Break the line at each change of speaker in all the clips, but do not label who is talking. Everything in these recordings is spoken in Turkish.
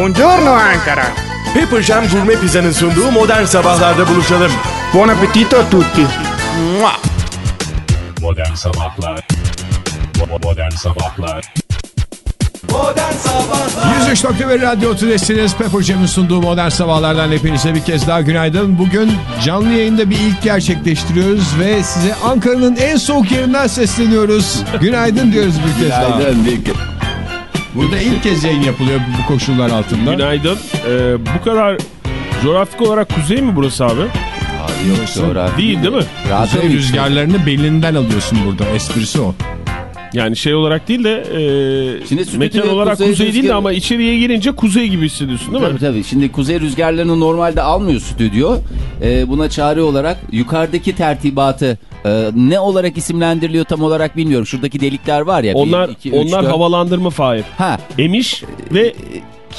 Buongiorno Ankara.
Pepper Jam Gourmet Pizza'nın sunduğu modern sabahlarda buluşalım.
Buon appetito a tutti.
Mua!
Modern Sabahlar Modern Sabahlar
103.1 Radyo Tülesi'niz Pepper Jam'in sunduğu Modern Sabahlardan hepinize bir kez daha günaydın. Bugün canlı yayında bir ilk gerçekleştiriyoruz ve size Ankara'nın en soğuk yerinden sesleniyoruz. Günaydın diyoruz bir kez daha. Burada ilk kez yayın yapılıyor bu koşullar altında.
Günaydın. Ee, bu kadar coğrafik olarak kuzey mi burası abi?
Yok sonra.
Değil değil mi?
Kuzey rüzgarlarını belinden alıyorsun burada. Esprisi o.
Yani şey olarak değil de e,
Şimdi
mekan olarak
kuzey
kuzey, değil de ama içeriye girince kuzey gibi hissediyorsun değil mi?
Tabii tabii. Şimdi kuzey rüzgarlarını normalde almıyor stüdyo. Ee, buna çare olarak yukarıdaki tertibatı e, ne olarak isimlendiriliyor tam olarak bilmiyorum. Şuradaki delikler var ya. bir,
Onlar
iki, üç,
onlar
dört.
havalandırma Fahir.
Ha,
Emiş ve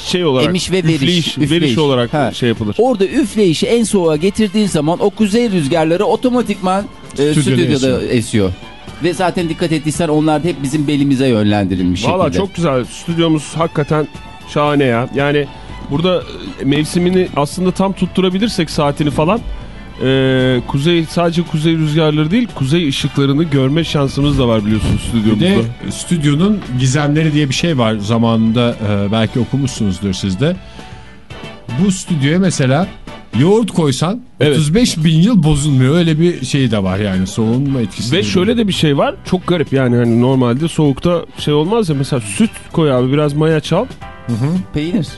şey olarak
Emiş ve veriş.
üfleyiş,
Üfleyiş.
veriş olarak
Ha.
şey yapılır.
orada üfleyişi en soğuğa getirdiğin zaman o kuzey rüzgarları otomatikman e,
Stüdyoda
stüdyoda esiyor. Ve zaten dikkat ettiysen onlar da hep bizim belimize yönlendirilmiş
Valla
şekilde.
çok güzel. Stüdyomuz hakikaten şahane ya. Yani burada e, mevsimini aslında tam tutturabilirsek saatini falan e, kuzey sadece kuzey rüzgarları değil kuzey ışıklarını görme şansımız da var biliyorsunuz
Bir
stüdyomuzda.
de stüdyonun gizemleri diye bir şey var zamanında e, belki okumuşsunuzdur siz de. Bu stüdyoya mesela yoğurt koysan
Evet.
35 bin yıl bozulmuyor. Öyle bir şey de var yani soğunma etkisi.
Ve şöyle de bir şey var çok garip yani hani normalde soğukta şey olmaz ya mesela süt koy abi biraz maya çal.
Peynir.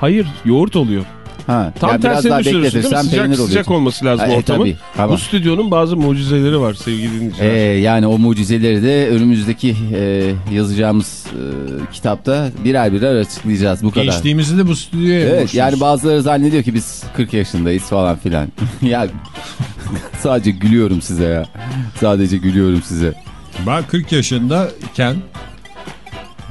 Hayır yoğurt oluyor.
Ha,
Tam
yani biraz
tersini
daha
düşünürsün değil mi? Sıcak,
peynir
sıcak olması lazım
Ha, e,
ortamın.
tabii, tamam.
Bu stüdyonun bazı mucizeleri var sevgili dinleyiciler.
Ee, yani o mucizeleri de önümüzdeki e, yazacağımız e, kitapta birer birer açıklayacağız bu kadar.
Geçtiğimizi de bu stüdyoya
Evet
borçluyuz.
yani bazıları zannediyor ki biz 40 yaşındayız falan filan. ya sadece gülüyorum size ya. Sadece gülüyorum size.
Ben 40 yaşındayken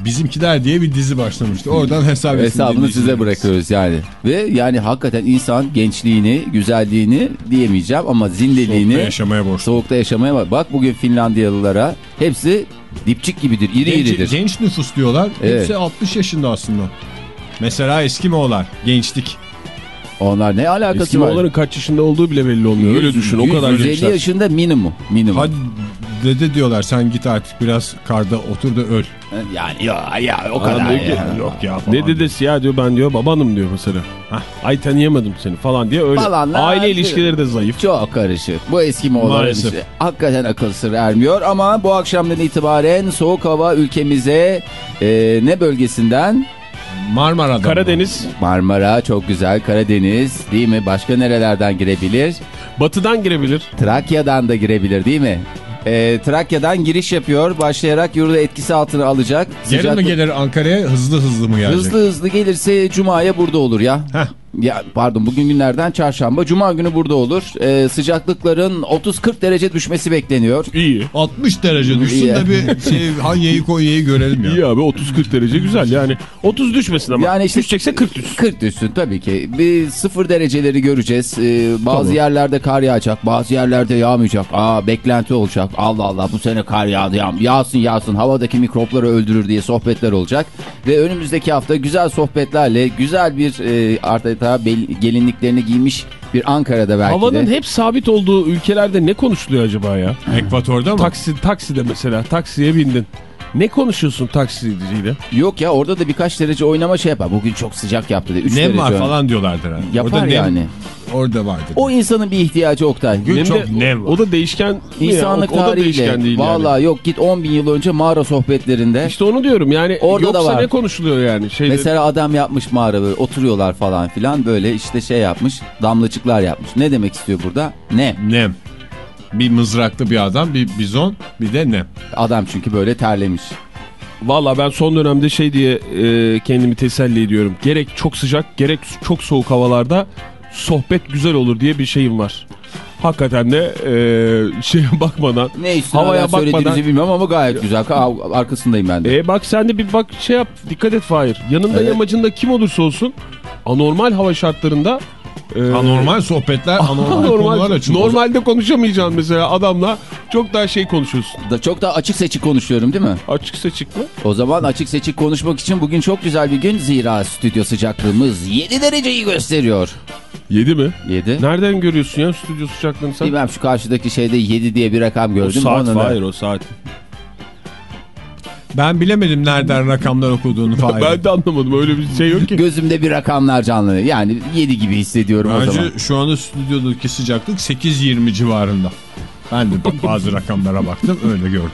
Bizimkiler diye bir dizi başlamıştı. Oradan hesap
Hesabını size bırakıyoruz yani. Ve yani hakikaten insan gençliğini, güzelliğini diyemeyeceğim ama zindeliğini
Soğukta yaşamaya borçlu.
soğukta yaşamaya bak. Bak bugün Finlandiyalılara hepsi dipçik gibidir, iri
Genç,
iridir.
genç nüfus diyorlar.
Evet.
Hepsi 60 yaşında aslında. Mesela Eskimoğullar. Gençlik.
Onlar ne alakası var?
Eskimoğulların kaç yaşında olduğu bile belli olmuyor. Öyle düşün o kadar
150
gençler.
yaşında minimum. minimum.
Hadi dede diyorlar sen git artık biraz karda otur da öl.
Yani ya, ya o kadar
diyor ki,
ya.
Yok ya falan.
Ne dedesi ya diyor ben diyor babanım diyor mesela. Hah, Ay tanıyamadım seni falan diye öyle.
Falanlar-
Aile ilişkileri de zayıf.
Çok karışık. Bu eski Moğolların
Maalesef.
işte. Hakikaten akıl sır ermiyor ama bu akşamdan itibaren soğuk hava ülkemize e, ne bölgesinden?
Marmara'da.
Karadeniz
Marmara çok güzel Karadeniz değil mi? Başka nerelerden girebilir?
batıdan girebilir.
Trakya'dan da girebilir değil mi? E, Trakya'dan giriş yapıyor. Başlayarak yurdu etkisi altına alacak.
Yarın mı
Sıcaklık-
gelir Ankara'ya hızlı hızlı mı gelecek?
Hızlı hızlı gelirse Cuma'ya burada olur ya.
Heh.
Ya pardon bugün günlerden çarşamba. Cuma günü burada olur. Ee, sıcaklıkların 30-40 derece düşmesi bekleniyor.
İyi.
60 derece düşsün
İyi.
de bir şey Hanye'yi Konya'yı görelim ya.
İyi abi 30-40 derece güzel yani. 30 düşmesin ama.
Yani işte
Düşecekse 40 düşsün.
40 düşsün tabii ki. Bir sıfır dereceleri göreceğiz. Ee, bazı
Tamam.
yerlerde kar yağacak, bazı yerlerde yağmayacak. Aa beklenti olacak. Allah Allah bu sene kar yağdı yağ yağsın yağsın havadaki mikropları öldürür diye sohbetler olacak. Ve önümüzdeki hafta güzel sohbetlerle güzel bir e, adeta bel- gelinliklerini giymiş bir Ankara'da belki
Havanın
de.
hep sabit olduğu ülkelerde ne konuşuluyor acaba ya?
Ekvator'da mı?
Taksi, takside mesela taksiye bindin. Ne konuşuyorsun taksiciyle?
Yok ya orada da birkaç derece oynama şey yapar. Bugün çok sıcak yaptı de. 3
Nem
derece
var
oyna-
falan diyorlardır. Hani.
Yapar
Orada nem-
yani.
Orada vardır.
O insanın bir ihtiyacı Oktay.
Gün
Hem
çok
de-
nem var.
O da değişken mi ya?
İnsanlık
o, o da değişken değil
Vallahi
yani.
yok git 10 bin yıl önce mağara sohbetlerinde.
İşte onu diyorum yani
Orada da
yoksa
var.
ne konuşuluyor yani? Şeyde,
Mesela adam yapmış mağara böyle oturuyorlar falan filan böyle işte şey yapmış damlacıklar yapmış. Ne demek istiyor burada? Ne?
Nem. Bir mızraklı bir adam, bir bizon, bir de nem.
Adam çünkü böyle terlemiş.
Valla ben son dönemde şey diye e, kendimi teselli ediyorum. Gerek çok sıcak gerek çok soğuk havalarda sohbet güzel olur diye bir şeyim var. Hakikaten de e, şeye bakmadan
Ne
havaya bakmadan
bilmiyorum ama gayet güzel. Ka- Arkasındayım ben de.
E bak sen de bir bak şey yap dikkat et Fahir. Yanında
Evet.
yamacında kim olursa olsun anormal hava şartlarında Ee,
Anormal sohbetler, anormal, konular
normal,
açıldı.
normalde konuşamayacaksın mesela adamla çok daha şey konuşuyorsun.
Da çok da açık seçik konuşuyorum değil mi?
Açık seçik mi?
O zaman açık seçik konuşmak için bugün çok güzel bir gün. Zira stüdyo sıcaklığımız 7 dereceyi gösteriyor.
7 mi?
7.
Nereden görüyorsun ya stüdyo sıcaklığını sen?
Bilmem şu karşıdaki şeyde 7 diye bir rakam
O
gördüm.
saat
Onun da-
hayır o saat.
Ben bilemedim nereden rakamlar okuduğunu falan.
Ben de anlamadım öyle bir şey yok ki.
Gözümde bir rakamlar canlanıyor. Yani 7 gibi hissediyorum o zaman.
Bence şu anda stüdyodaki sıcaklık 8-20 civarında. Ben de bazı rakamlara baktım öyle gördüm.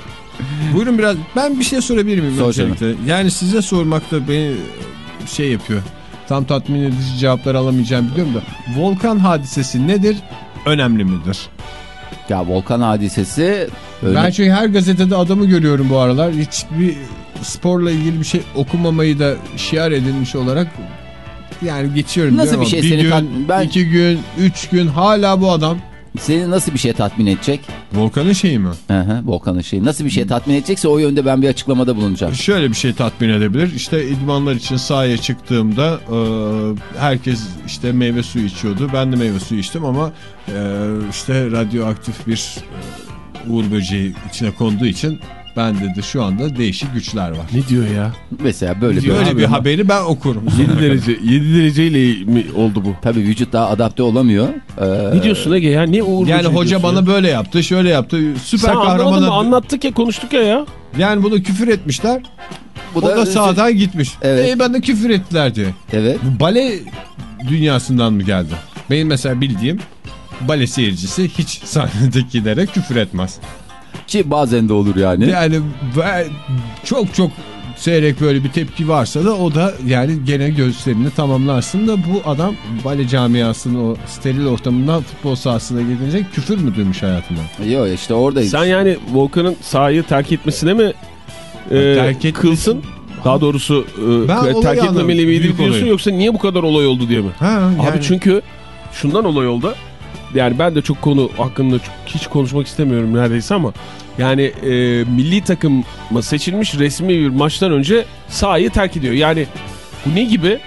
Buyurun biraz ben bir şey sorabilir miyim?
Sor
öncelikle? Yani size sormak da beni şey yapıyor. Tam tatmin edici cevaplar alamayacağım biliyorum da. Volkan hadisesi nedir? Önemli midir?
Ya volkan hadisesi öyle
Ben çünkü her gazetede adamı görüyorum bu aralar. Hiçbir sporla ilgili bir şey okumamayı da şiar edilmiş olarak yani geçiyorum.
Nasıl bir şey
ama
seni
gün,
ben-
iki gün, üç gün hala bu adam.
Seni nasıl bir şey tatmin edecek?
Volkan'ın şeyi mi?
Hı hı, volkanın şeyi. Nasıl bir şey tatmin edecekse o yönde ben bir açıklamada bulunacağım.
Şöyle bir şey tatmin edebilir. İşte idmanlar için sahaya çıktığımda e, herkes işte meyve suyu içiyordu. Ben de meyve suyu içtim ama e, işte radyoaktif bir e, uğur böceği içine konduğu için bende de şu anda değişik güçler var.
Ne diyor ya?
Mesela böyle
Böyle
böyle.
bir haberi ben okurum.
7 derece 7 dereceyle mi oldu bu?
Tabii vücut daha adapte olamıyor. Ee,
Ne diyorsun Ege ya? Ne uğur
Yani
böceği
hoca bana
ya?
böyle yaptı, şöyle yaptı. Süper
Sen mı? Anlattık ya konuştuk ya ya.
yani bunu küfür etmişler.
bu
o da sağdan gitmiş.
Evet.
E, ben de küfür ettiler diye.
Evet.
Bu bale dünyasından mı geldi? Benim mesela bildiğim bale seyircisi hiç sahnedekilere küfür etmez.
Ki bazen de olur yani.
Yani ben- çok çok seyrek böyle bir tepki varsa da o da yani gene gösterini tamamlarsın da bu adam bale camiasının o steril ortamından futbol sahasına gidince küfür mü duymuş hayatında?
Yok işte oradayız.
Sen yani Volkan'ın sahayı terk etmesine mi e,
terk etmesi-
kılsın? Daha doğrusu e,
olayı
terk etmemeli miydi diyorsun
olayı.
yoksa niye bu kadar olay oldu diye mi?
Ha, yani,
Abi çünkü şundan olay oldu. Yani ben de çok konu hakkında çok- hiç konuşmak istemiyorum neredeyse ama yani e, milli takıma seçilmiş resmi bir maçtan önce sahayı terk ediyor. Yani bu ne gibi?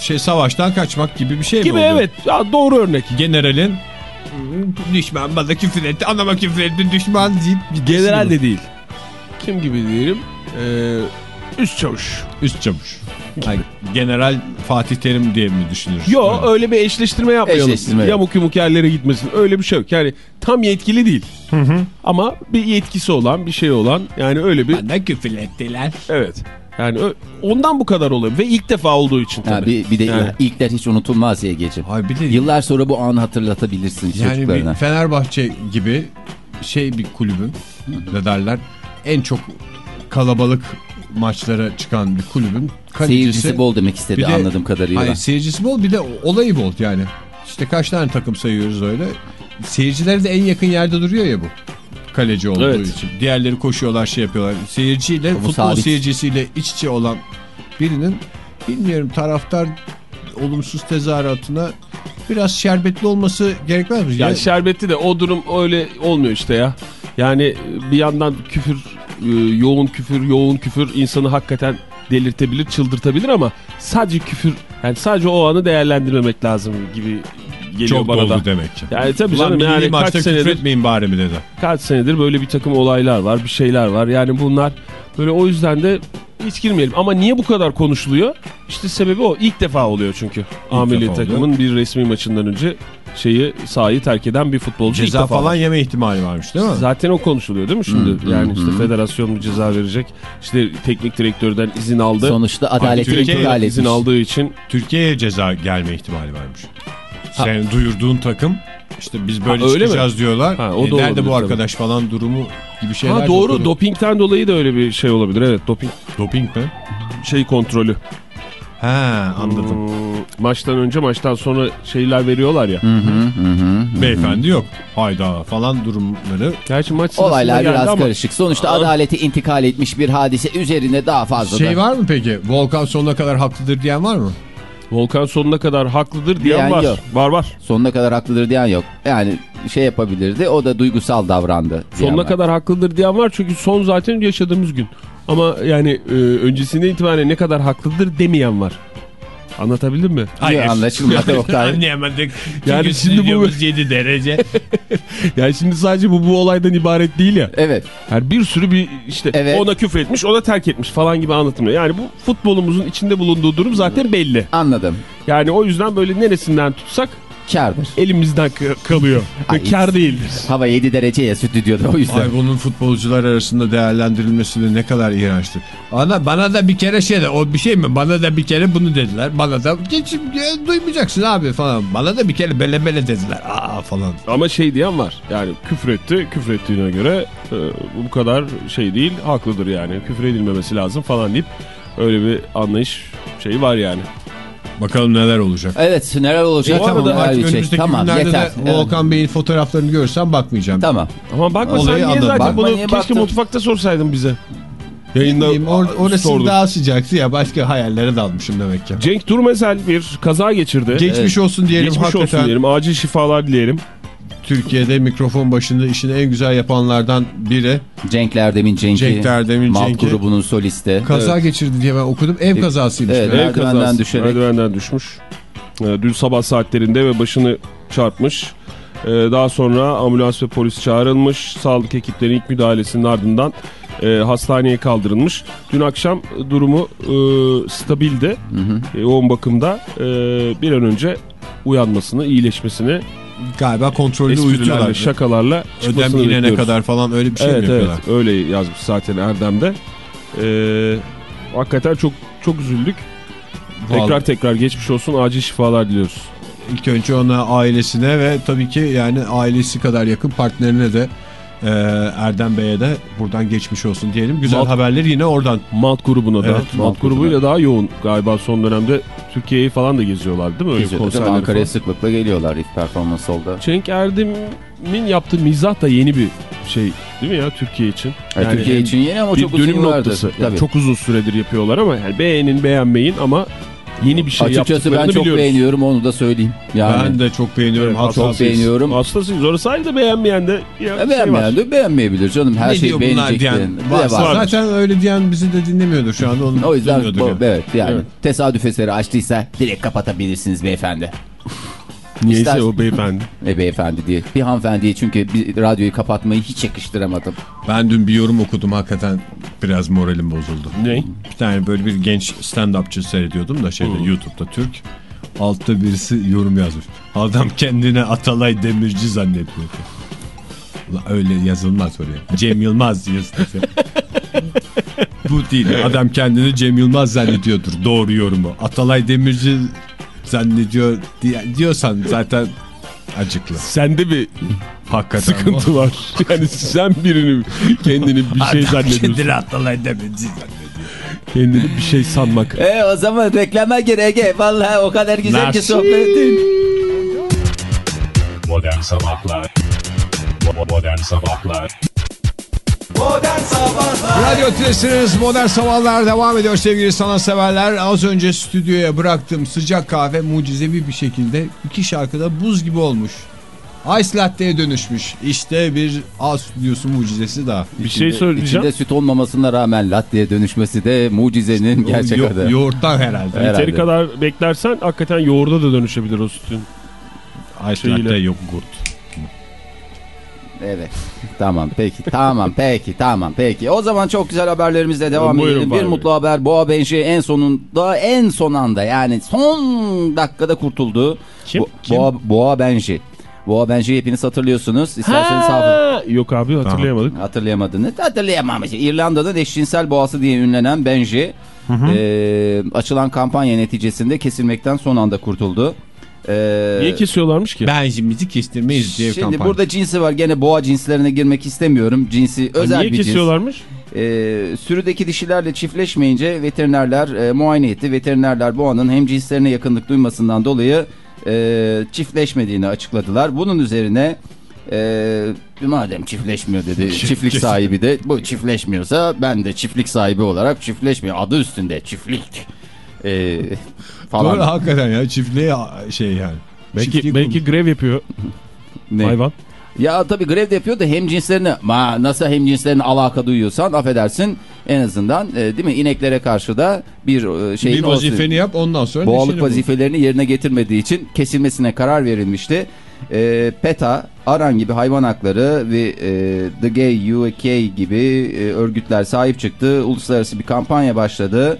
şey savaştan kaçmak gibi bir şey
Gibi
mi oldu?
evet ya doğru örnek.
Generalin düşman bana küfür etti, anama küfür etti, düşman deyip
General de değil. Kim gibi diyelim? Ee, üst çavuş.
Üst çavuş. Yani General Fatih Terim diye mi düşünürüz?
Yo
Evet.
öyle bir eşleştirme yapmayalım.
Eşleştirme yok.
Yamuk yumuk yerlere gitmesin. Öyle bir şey yok. Yani tam yetkili değil. Ama bir yetkisi olan bir şey olan yani öyle bir
Bana küfür ettiler.
evet. Yani ondan bu kadar oluyor ve ilk defa olduğu için tabii.
bir, bir de
Yani.
ilkler hiç unutulmaz ya gece.
Ay bir de
Yıllar sonra bu anı hatırlatabilirsin
yani
çocuklarına.
bir Fenerbahçe gibi şey bir kulübün ne derler en çok kalabalık maçlara çıkan bir kulübün kalecisi.
Seyircisi bol demek istedi
de-
anladığım kadarıyla.
Hayır seyircisi bol bir de olayı bol yani. İşte kaç tane takım sayıyoruz öyle. Seyircileri de en yakın yerde duruyor ya bu. Kaleci olduğu
Evet.
için. Diğerleri koşuyorlar şey yapıyorlar. Seyirciyle
Bu
futbol
sabit.
seyircisiyle iç içe olan birinin bilmiyorum taraftar olumsuz tezahüratına biraz şerbetli olması gerekmez mi?
Yani
Ya-
şerbetli de o durum öyle olmuyor işte ya. Yani bir yandan küfür, e, yoğun küfür, yoğun küfür insanı hakikaten delirtebilir, çıldırtabilir ama sadece küfür, yani sadece o anı değerlendirmemek lazım gibi geliyor
çok
bana
doldu
da.
demek ki.
Yani tabii
Ulan
canım yani kaç senedir,
küfretmeyin bari mi dedi.
kaç senedir böyle bir takım olaylar var, bir şeyler var. Yani bunlar böyle o yüzden de hiç girmeyelim. Ama niye bu kadar konuşuluyor? İşte sebebi o. İlk defa oluyor çünkü. A milli
defa
takımın bir resmi maçından önce şeyi sahayı terk eden bir futbolcu ilk
Ceza
defa.
falan yeme ihtimali varmış değil mi?
Zaten o konuşuluyor değil mi şimdi? yani işte federasyon mu ceza verecek? İşte teknik direktörden izin aldı.
Sonuçta adaleti intikal
izin aldığı için
Türkiye'ye ceza gelme ihtimali varmış. Sen duyurduğun takım işte biz böyle
Ha, öyle
çıkacağız diyorlar.
Ha, o
E,
da
nerede
olabilir
bu
tabii.
arkadaş falan durumu gibi şeyler.
ha doğru dopingten dolayı da öyle bir şey olabilir. Evet doping
Doping mi?
şey kontrolü.
Ha anladım.
Hmm, maçtan önce maçtan sonra şeyler veriyorlar ya.
Hı hı, hı hı.
Beyefendi yok. Hayda falan durumları.
Gerçi maç
Olaylar biraz
ama
karışık. Sonuçta adaleti intikal etmiş bir hadise üzerine daha fazla
Şey
da.
var mı peki? Volkan sonuna kadar haklıdır diyen var mı?
Volkan sonuna kadar haklıdır diyen
Diyen
var.
yok.
Var var.
Sonuna kadar haklıdır diyen yok. Yani şey yapabilirdi o da duygusal davrandı.
Sonuna
var.
kadar haklıdır diyen var çünkü son zaten yaşadığımız gün. Ama yani e, öncesinde itibaren ne kadar haklıdır demeyen var. Anlatabildim mi?
Hayır. Anlaşılmadı Oktay.
Anlayamadık.
Yani
Çünkü
şimdi bu-
stüdyomuz 7 derece.
Yani şimdi sadece bu bu olaydan ibaret değil ya.
Evet.
Yani bir sürü bir işte
Evet.
ona küfür etmiş, ona terk etmiş falan gibi anlatılıyor. Yani bu futbolumuzun içinde bulunduğu durum zaten belli.
Anladım.
Yani o yüzden böyle neresinden tutsak
Kârdır.
elimizden ka- kalıyor. Ve
Ay.
kar değildir.
Hava 7 derece ya stüdyoda o yüzden.
Ay bunun futbolcular arasında değerlendirilmesi de ne kadar iğrençtir. Bana, bana da bir kere şey de o bir şey mi? Bana da bir kere bunu dediler. Bana da geç e, duymayacaksın abi falan. Bana da bir kere bele bele dediler. Aa falan.
Ama şey diyen var. Yani küfür etti. Küfür ettiğine göre e, bu kadar şey değil. Haklıdır yani. Küfür edilmemesi lazım falan deyip öyle bir anlayış şeyi var yani.
Bakalım neler olacak.
Evet neler olacak?
E, tamam
neler
artık önümüzdeki
Tamam
günlerde
yeter.
de Volkan Bey'in fotoğraflarını görürsem bakmayacağım.
Tamam.
Ama bakma
Olayı
sen niye
anladım.
zaten
Bakma,
bunu
niye
keşke mutfakta sorsaydın bize. Yayında
Bileyim, or- orası
sorduk.
daha sıcaktı ya başka hayallere dalmışım demek ki.
Cenk Durmezel bir kaza geçirdi.
Geçmiş olsun diyelim
Geçmiş
hakikaten.
olsun diyelim. Acil şifalar dileyelim.
Türkiye'de mikrofon başında işini en güzel yapanlardan biri.
Cenk Erdem'in Cenk'i.
Cenk Erdem'in
Malt
Cenk'i.
grubunun solisti.
Kaza geçirdi diye ben okudum. Ev kazasıymış.
Evet.
Ev kazası.
düşerek.
Merdivenden düşmüş. Ee, Dün sabah saatlerinde ve başını çarpmış. Ee, Daha sonra ambulans ve polis çağrılmış. Sağlık ekiplerinin ilk müdahalesinin ardından e, hastaneye kaldırılmış. Dün akşam durumu e, stabildi. E, yoğun bakımda e, bir an önce uyanmasını, iyileşmesini
Galiba kontrollü
esprilerle,
uyutuyorlar.
şakalarla
Ödem inene
bekliyoruz.
kadar falan öyle bir şey
evet
mi
evet
yapıyorlar?
öyle yazmış zaten Erdem'de. Ee, hakikaten çok çok üzüldük. Tekrar
Vallahi.
tekrar geçmiş olsun acil şifalar diliyoruz.
İlk önce ona ailesine ve tabii ki yani ailesi kadar yakın partnerine de e, Erdem Bey'e de buradan geçmiş olsun diyelim. Güzel
Malt-
haberler yine oradan.
Malt grubuna da.
Evet,
Malt,
Malt
grubuyla daha yoğun galiba son dönemde Türkiye'yi falan da geziyorlar değil mi? Öyle
Geziyor. Tabii
konserler
Ankara'ya
falan.
sıklıkla geliyorlar ilk performans oldu.
Cenk Erdem'in yaptığı mizah da yeni bir şey değil mi ya Türkiye için?
Yani Türkiye için yeni ama çok uzun
noktası. Yani
Tabii.
çok uzun süredir yapıyorlar ama yani beğenin beğenmeyin ama yeni bir şey
Açıkçası ben çok
biliyoruz.
beğeniyorum onu da söyleyeyim. Yani
Ben de çok beğeniyorum.
Evet,
çok beğeniyorum.
Hastasıyız. Orası ayrı da beğenmeyen de ya,
E,
şey var.
beğenmeyen de beğenmeyebilir canım. Her
ne
şeyi beğenecek.
diyen varsa
var?
zaten öyle diyen bizi de dinlemiyordur şu anda. Onu
O yüzden bu,
yani.
evet yani
Evet.
tesadüf eseri açtıysa direkt kapatabilirsiniz beyefendi.
Niyeyse
İster-
o beyefendi.
E beyefendi diye. Bir hanımefendiye çünkü bir radyoyu kapatmayı hiç yakıştıramadım.
Ben dün bir yorum okudum hakikaten biraz moralim bozuldu.
Ne?
Bir tane böyle bir genç stand-upçı seyrediyordum da şeyde YouTube'da Türk. Altta birisi yorum yazmış. Adam kendine Atalay Demirci zannediyor. Ulan öyle yazılmaz oraya. Cem Yılmaz yazıyor. Bu değil. Adam kendini Cem Yılmaz zannediyordur. Doğru yorumu. Atalay Demirci zannediyor diye, diyorsan zaten acıklı.
Sende bir
Hakikaten.
sıkıntı var. Yani sen birini kendini bir şey zannediyorsun.
Kendini zannediyor.
Kendini bir şey sanmak.
E o zaman reklama gir Ege. Vallahi o kadar güzel ki
Merci.
sohbetin.
Modern Sabahlar Bo- Modern Sabahlar
Radyo Tülesi'niz Modern Sabahlar devam ediyor sevgili sanatseverler. Az önce stüdyoya bıraktığım sıcak kahve mucizevi bir şekilde iki şarkıda buz gibi olmuş. Ice Latte'ye dönüşmüş. İşte bir A stüdyosu mucizesi daha.
Bir şey söyleyeceğim.
İçinde süt olmamasına rağmen latte'ye dönüşmesi de mucizenin gerçek
Yo-
adı.
Yoğurttan herhalde.
Evet.
Yeteri
herhalde.
kadar beklersen hakikaten yoğurda da dönüşebilir o sütün.
Ice. Latte yoğurt.
Evet. tamam peki tamam peki tamam peki. O zaman çok güzel haberlerimizle devam
Buyurun
edelim. Bir mutlu haber Boğa Benji en sonunda en son anda yani son dakikada kurtuldu.
Kim?
Bo-
Kim?
Boğa, Boğa Benji. Boğa Benji hepiniz hatırlıyorsunuz. İsterseniz hafı-
Ha, Yok abi hatırlayamadık.
Hatırlayamadınız. Hatırlayamamış. İrlanda'nın eşcinsel boğası diye ünlenen Benji e, açılan kampanya neticesinde kesilmekten son anda kurtuldu. E,
Niye kesiyorlarmış ki?
Benzimizi kestirmeyiz diye
Şimdi
kampanya.
burada cinsi var. Gene boğa cinslerine girmek istemiyorum. Cinsi özel
Niye
bir cins.
kesiyorlarmış?
E, sürüdeki dişilerle çiftleşmeyince veterinerler e, muayene etti. Veterinerler boğanın hem cinslerine yakınlık duymasından dolayı e, çiftleşmediğini açıkladılar. Bunun üzerine e, madem çiftleşmiyor dedi çiftlik sahibi de bu çiftleşmiyorsa ben de çiftlik sahibi olarak çiftleşmiyor. Adı üstünde çiftlik e, falan.
Doğru hakikaten ya çiftliğe şey yani.
Belki,
Çiftliği
belki grev yapıyor
Ne?
hayvan.
Ya tabii grev de yapıyor da hemcinslerine ma nasıl hemcinslerine alaka duyuyorsan affedersin en azından e, değil mi ineklere karşı da bir e, şeyin
bir vazifeni yap ondan sonra
Boğalık vazifelerini yerine getirmediği için kesilmesine karar verilmişti. E, PETA, ARAN gibi hayvan hakları ve e, The Gay UK gibi e, örgütler sahip çıktı. Uluslararası bir kampanya başladı.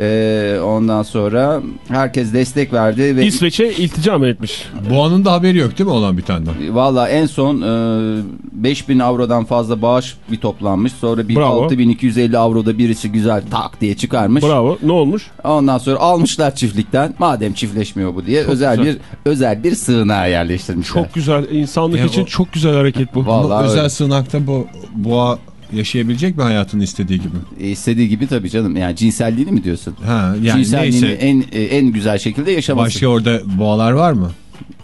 E, ondan sonra herkes destek verdi ve
İsveç'e iltica mı etmiş?
Boğanın da haberi yok değil mi olan bir tane?
Valla en son e, 5000 avrodan fazla bağış bir toplanmış. Sonra bir
Bravo.
6250 avroda birisi güzel tak diye çıkarmış.
Bravo. Ne olmuş?
Ondan sonra almışlar çiftlikten. Madem çiftleşmiyor bu diye özel
güzel.
bir özel bir sığınağa yerleştirmişler.
Çok güzel. İnsanlık
Ya
için
o-
çok güzel hareket bu.
Vallahi
özel
öyle.
sığınakta bu boğa yaşayabilecek mi hayatını istediği gibi?
E, istediği gibi tabii canım. Yani cinselliğini mi diyorsun?
Ha yani
cinselliğini
neyse.
en e, en güzel şekilde yaşaması.
Başka orada boğalar var mı?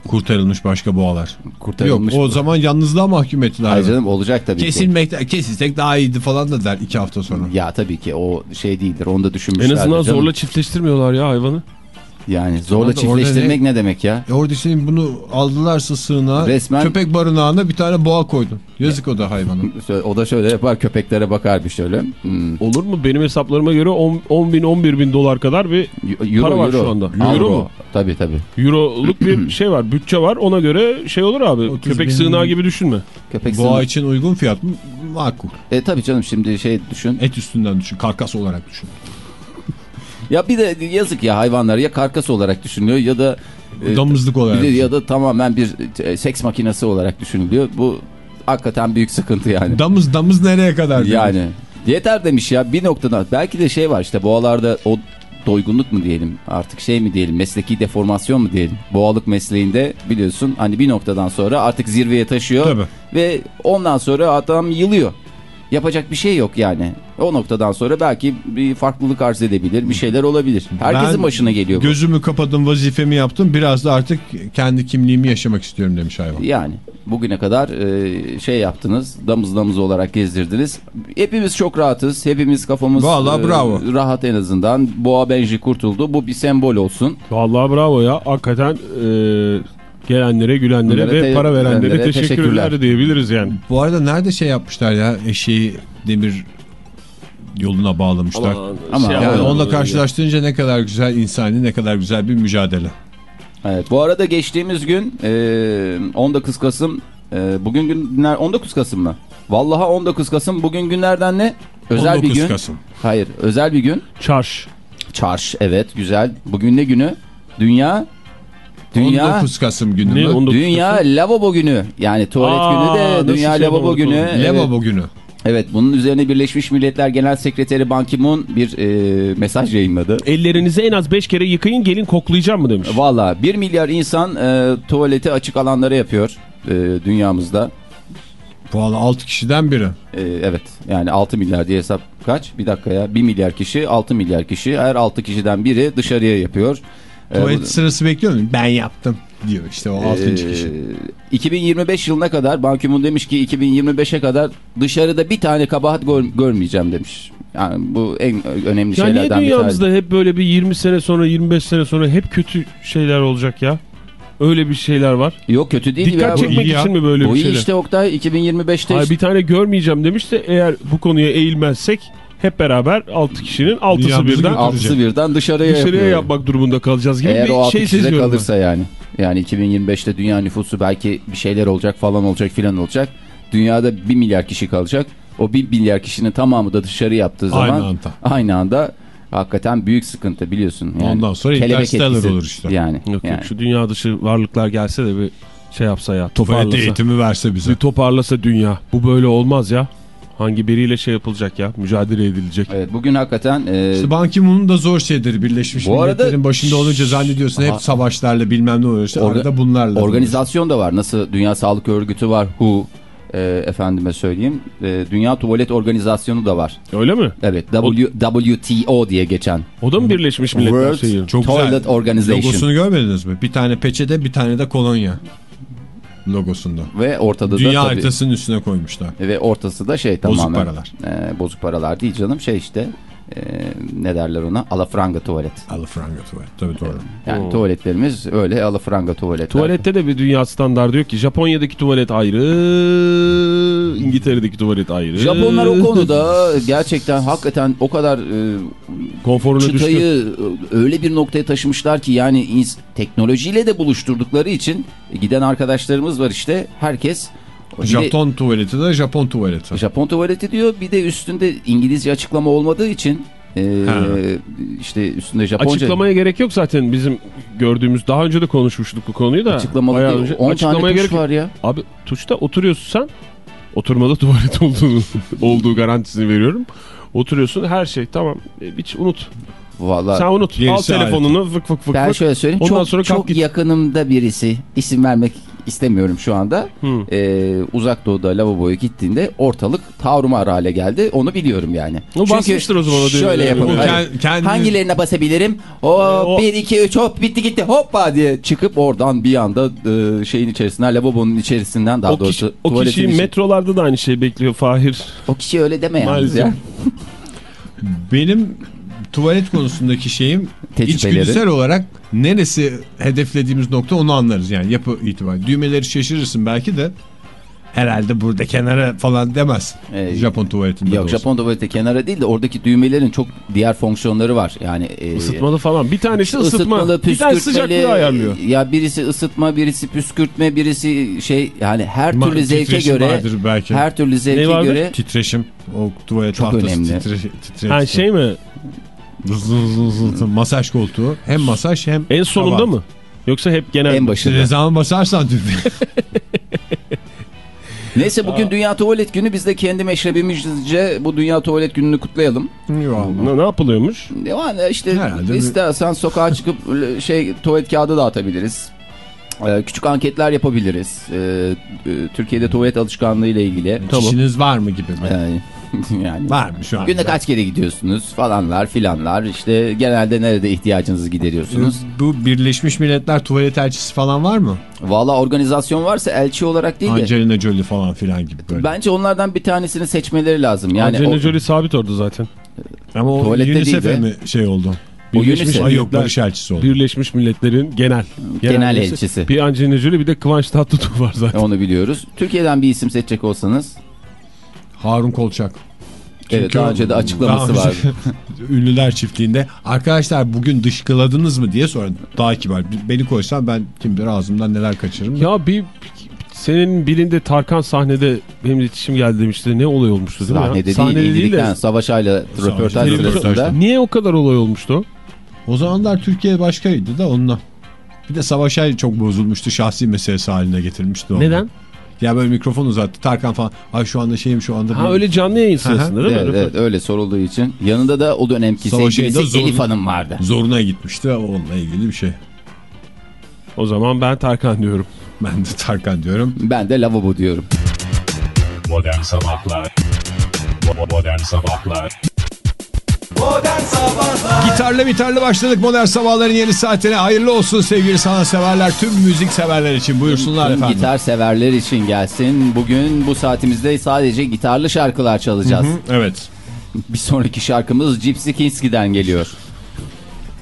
Kurtarılmış başka boğalar.
Kurtarılmış.
Yok o zaman yalnızlığa mahkum ettiler.
Hayır canım olacak tabii ki.
Kesilmekten kesilsek daha iyiydi falan da der iki hafta sonra.
Ya tabii ki o şey değildir. Onu da düşünmüşler.
En azından zorla çiftleştirmiyorlar ya hayvanı.
Yani zorla
Orada- orada
çiftleştirmek ne demek ya?
E orada şimdi bunu aldılarsa sığınağa
Resmen-
köpek barınağına bir tane boğa koydun. Yazık o da hayvana.
O da şöyle yapar köpeklere bakar bir şöyle. Hmm.
Olur mu? Benim hesaplarıma göre 10, 10 bin 11 bin dolar kadar bir
Euro,
Para var
euro.
şu anda.
Avro.
Euro mu?
Tabii tabii.
euroluk bir şey var. Bütçe var. Ona göre şey olur abi.
30
Köpek
bin-
sığınağı gibi düşünme.
Köpek
boğa
sığınak-
için uygun fiyat mı? Makul.
E tabii canım şimdi şey düşün.
Et üstünden düşün. Karkas olarak düşün.
Ya bir de yazık ya hayvanlar ya karkas olarak düşünülüyor ya da e,
Damızlık olarak.
de ya da tamamen bir e, seks makinesi olarak düşünülüyor. Bu hakikaten büyük sıkıntı yani.
Damız damız nereye kadar?
Yani yeter demiş ya bir noktadan. Belki de şey var işte boğalarda o doygunluk mu diyelim artık şey mi diyelim mesleki deformasyon mu diyelim. Boğalık mesleğinde biliyorsun hani bir noktadan sonra artık zirveye taşıyor
Tabii.
ve ondan sonra adam yılıyor. Yapacak bir şey yok yani. O noktadan sonra belki bir farklılık arz edebilir, bir şeyler olabilir. Herkesin
Ben
başına geliyor bu.
Gözümü kapadım vazifemi yaptım. Biraz da artık kendi kimliğimi yaşamak istiyorum demiş hayvan.
Yani bugüne kadar e, şey yaptınız, damız damız olarak gezdirdiniz. Hepimiz çok rahatız, hepimiz kafamız
Vallahi
e,
bravo.
rahat en azından. Boğa Benji kurtuldu, bu bir sembol olsun.
Vallahi bravo ya. Hakikaten e, gelenlere, gülenlere ve para verenlere
gülenlere
teşekkürler,
teşekkürler.
diyebiliriz yani.
Bu arada nerede şey yapmışlar ya eşeği demir yoluna bağlamışlar.
Ama
şey
Yani onunla karşılaştırınca ne kadar güzel insani ne kadar güzel bir mücadele.
Evet, bu arada geçtiğimiz gün e, 19 Kasım, e, bugün günler 19 Kasım mı? Vallahi 19 Kasım bugün günlerden ne? Özel
19
bir gün.
Kasım.
Hayır, özel bir gün.
Çarş.
Çarş, evet güzel. Bugün ne günü? Dünya Dünya
19 Kasım günü
Ne,
mü?
19
Dünya lavabo günü. Yani tuvalet
Aa,
günü de dünya
şey
lavabo
oldu?
günü. Evet.
Lavabo günü.
Evet bunun üzerine Birleşmiş Milletler Genel Sekreteri Ban Ki-moon bir e, mesaj yayınladı.
Ellerinizi en az 5 kere yıkayın gelin koklayacağım mı demiş.
Valla 1 milyar insan e, tuvaleti açık alanlara yapıyor e, dünyamızda.
Valla 6 kişiden biri.
E, evet yani 6 milyar diye hesap kaç? Bir dakika ya 1 milyar kişi 6 milyar kişi her 6 kişiden biri dışarıya yapıyor. E,
Tuvalet
bu-
sırası bekliyor musun? Ben yaptım diyor işte o 6.
Ee,
kişi.
2025 yılına kadar Ban Ki-moon demiş ki 2025'e kadar dışarıda bir tane kabahat gör- görmeyeceğim demiş. Yani bu en önemli
Ya
şeylerden bir tanesi.
dünyamızda hep böyle bir 20 sene sonra 25 sene sonra hep kötü şeyler olacak ya? Öyle bir şeyler var.
Yok kötü değil ya.
Dikkat
Bu,
çekmek
ya.
için mi böyle
bu
bir şeyler?
işte Oktay 2025'te
Hayır,
işte.
bir tane görmeyeceğim demişse eğer bu konuya eğilmezsek hep beraber 6 kişinin 6'sı
Dünyamızı
birden
götürecek.
altısı birden dışarıya,
dışarıya
yapıyor.
yapmak durumunda kalacağız gibi
Eğer o
bir
altı
şey seziyorum. ben.
kalırsa yani. Yani 2025'te dünya nüfusu belki bir şeyler olacak falan olacak filan olacak. Dünyada 1 milyar kişi kalacak. O 1 milyar kişinin tamamı da dışarı yaptığı zaman
Aynı anda.
aynı anda hakikaten büyük sıkıntı biliyorsun. Yani
Ondan sonra Interstellar olur işte.
Yani,
Yok
yani.
yok şu dünya dışı varlıklar gelse de bir şey yapsa ya toparlasa.
eğitimi verse bize.
Bir toparlasa dünya. Bu böyle olmaz ya. Hangi biriyle şey yapılacak ya? Mücadele edilecek.
Evet bugün hakikaten e,
İşte Ban Ki-moon'un da zor şeydir. Birleşmiş
Bu arada-
Milletler'in başında olunca zannediyorsun
Aha.
hep savaşlarla bilmem ne oluyor. İşte
Orga-
arada bunlarla.
organizasyon da var. Nasıl Dünya Sağlık Örgütü var, WHO e, efendime söyleyeyim. E, Dünya Tuvalet Organizasyonu da var.
Öyle mi?
Evet W, WTO diye geçen.
O da mı Birleşmiş Milletler
World
şeyi?
Çok
Toilet
güzel.
Organization.
Logosunu görmediniz mi? Bir tane peçete bir tane de kolonya logosunda.
Ve ortada
Dünya
da tabii,
haritasının üstüne koymuşlar.
ve ortası da şey
Bozuk
tamamen.
paralar.
e, bozuk paralar değil canım şey işte. E, ne derler ona alafranga tuvalet.
Alafranga tuvalet. Tabii doğru.
Yani tuvaletlerimiz öyle alafranga tuvaletler.
Tuvalette de bir dünya standardı yok ki. Japonya'daki tuvalet ayrı, İngiltere'deki tuvalet ayrı.
Japonlar o konuda gerçekten hakikaten o kadar e,
konforuna düşkün.
çıtayı e, öyle bir noktaya taşımışlar ki yani teknolojiyle de buluşturdukları için giden arkadaşlarımız var işte herkes bir de-
Japon tuvaleti de Japon tuvaleti.
Japon tuvaleti diyor bir de üstünde İngilizce açıklama olmadığı için e,
Ha.
işte üstünde Japonca
Açıklamaya gerek yok zaten bizim gördüğümüz. Daha önce de konuşmuştuk bu konuyu da.
açıklamalı
Bayağı önce.
10
Açıklamaya
tane
gerek
var ya.
Abi tuşta oturuyorsun sen. Oturmada tuvalet olduğunu, olduğu garantisini veriyorum. Oturuyorsun her şey tamam. E, hiç unut.
Vallahi
Sen unut. Al
Gerisi
telefonunu vık vık vık
ben şöyle söyleyeyim
Ondan
çok,
sonra
çok
git.
yakınımda birisi isim vermek istemiyorum şu anda. Ee, uzak doğuda lavaboya gittiğinde ortalık tavrumar hale geldi. Onu biliyorum yani.
O basmıştır o zaman
şöyle yapalım.
Kend- kendiniz-
Hangilerine basabilirim? O,
o-
1 2 3 hop bitti gitti hoppa diye çıkıp oradan bir anda e, şeyin içerisinden lavabonun içerisinden daha
O,
doğrusu
kişi, o kişiyi
içi-
metrolarda da aynı şey bekliyor Fahir.
o kişi öyle deme yalnız
Maalesef.
ya.
Benim tuvalet konusundaki şeyim
Tecrübeleri.
içgüdüsel olarak neresi hedeflediğimiz nokta onu anlarız yani yapı itibariyle. Düğmeleri şaşırırsın belki de herhalde burada kenara falan demez.
Ee,
Japon tuvaletinde de
Yok. Japon tuvaleti kenara değil de oradaki düğmelerin çok diğer fonksiyonları var. Yani e,
Isıtmalı falan. Bir tanesi ısıtma.
ısıtmalı,
bir tanesi sıcaklığı ayarlıyor.
Ya birisi ısıtma, birisi püskürtme, birisi şey yani her
Ma-
türlü zevke göre
belki.
her türlü zevke göre
Titreşim. O tuvalet
Çok önemli.
titre, titre,
Ha şey mi?
Masaj koltuğu. Hem masaj hem
En sonunda
hava.
mı? Yoksa hep genel
en başında.
Ne zaman basarsan.
Neyse bugün Dünya Tuvalet Günü biz de kendi meşrebimizce bu Dünya Tuvalet Günü'nü kutlayalım.
Ne, ne yapılıyormuş?
Yani işte
Herhalde
istersen sokağa çıkıp şey tuvalet kağıdı dağıtabiliriz. Ee, küçük anketler yapabiliriz. Ee, e, Türkiye'de tuvalet alışkanlığı ile ilgili.
Tamam.
İşiniz var mı gibi mi?
Yani, yani
Var mı şu an?
Günde kaç kere gidiyorsunuz falanlar filanlar işte genelde nerede ihtiyacınızı gideriyorsunuz.
Bu Birleşmiş Milletler tuvalet elçisi falan var mı?
Valla organizasyon varsa elçi olarak değil de
Angelina Jolie falan filan gibi böyle.
bence onlardan bir tanesini seçmeleri lazım. Yani
Angelina
o-
Jolie sabit orada zaten.
Ama o
Tuvalette
UNICEF'e
değil de-
mi şey oldu?
Birleşmiş.
Ay yok
Milletler-
barış elçisi oldu.
Birleşmiş Milletler'in genel.
Genel
elçisi.
elçisi.
Bir Angelina Jolie bir de Kıvanç Tatlıtuğ var zaten.
onu biliyoruz. Türkiye'den bir isim seçecek olsanız
Harun Kolçak.
evet
Çünkü
daha önce de açıklaması
daha önce
vardı.
Ünlüler çiftliğinde arkadaşlar bugün dışkıladınız mı diye sonra daha kibar. Beni koysan ben kim bilir ağzımdan neler kaçırırım.
Ya bir senin birinde Tarkan sahnede benim iletişim geldi demişti. Ne olay olmuştu değil mi?
Sahnede
ya?
değil,
Sahnede değil
ilgilikten
de.
Savaş Ay'la röportaj sırasında.
Niye o kadar olay olmuştu? o?
O zamanlar Türkiye başkaydı da onunla. Bir de Savaş Ay çok bozulmuştu. Şahsi meselesi haline getirmişti onu.
Neden?
Ya böyle mikrofon uzattı. Tarkan falan. Ay şu anda şeyim şu anda.
Ha öyle canlı yayın sırasında değil mi?
Evet, evet, öyle sorulduğu için. Yanında da o dönemki
Savaş
sevgilisi
zorlu-
Elif Hanım vardı.
Zoruna gitmişti. Onunla ilgili bir şey.
O zaman ben Tarkan diyorum.
Ben de Tarkan diyorum.
Ben de lavabo diyorum.
Modern Sabahlar Modern Sabahlar
Gitarla gitarla başladık modern sabahların yeni saatine. Hayırlı olsun sevgili sanatseverler. Tüm müzik severler için buyursunlar
Tüm
efendim.
gitar severler için gelsin. Bugün bu saatimizde sadece gitarlı şarkılar çalacağız.
Evet.
Bir sonraki şarkımız Gypsy Kingsky'den geliyor.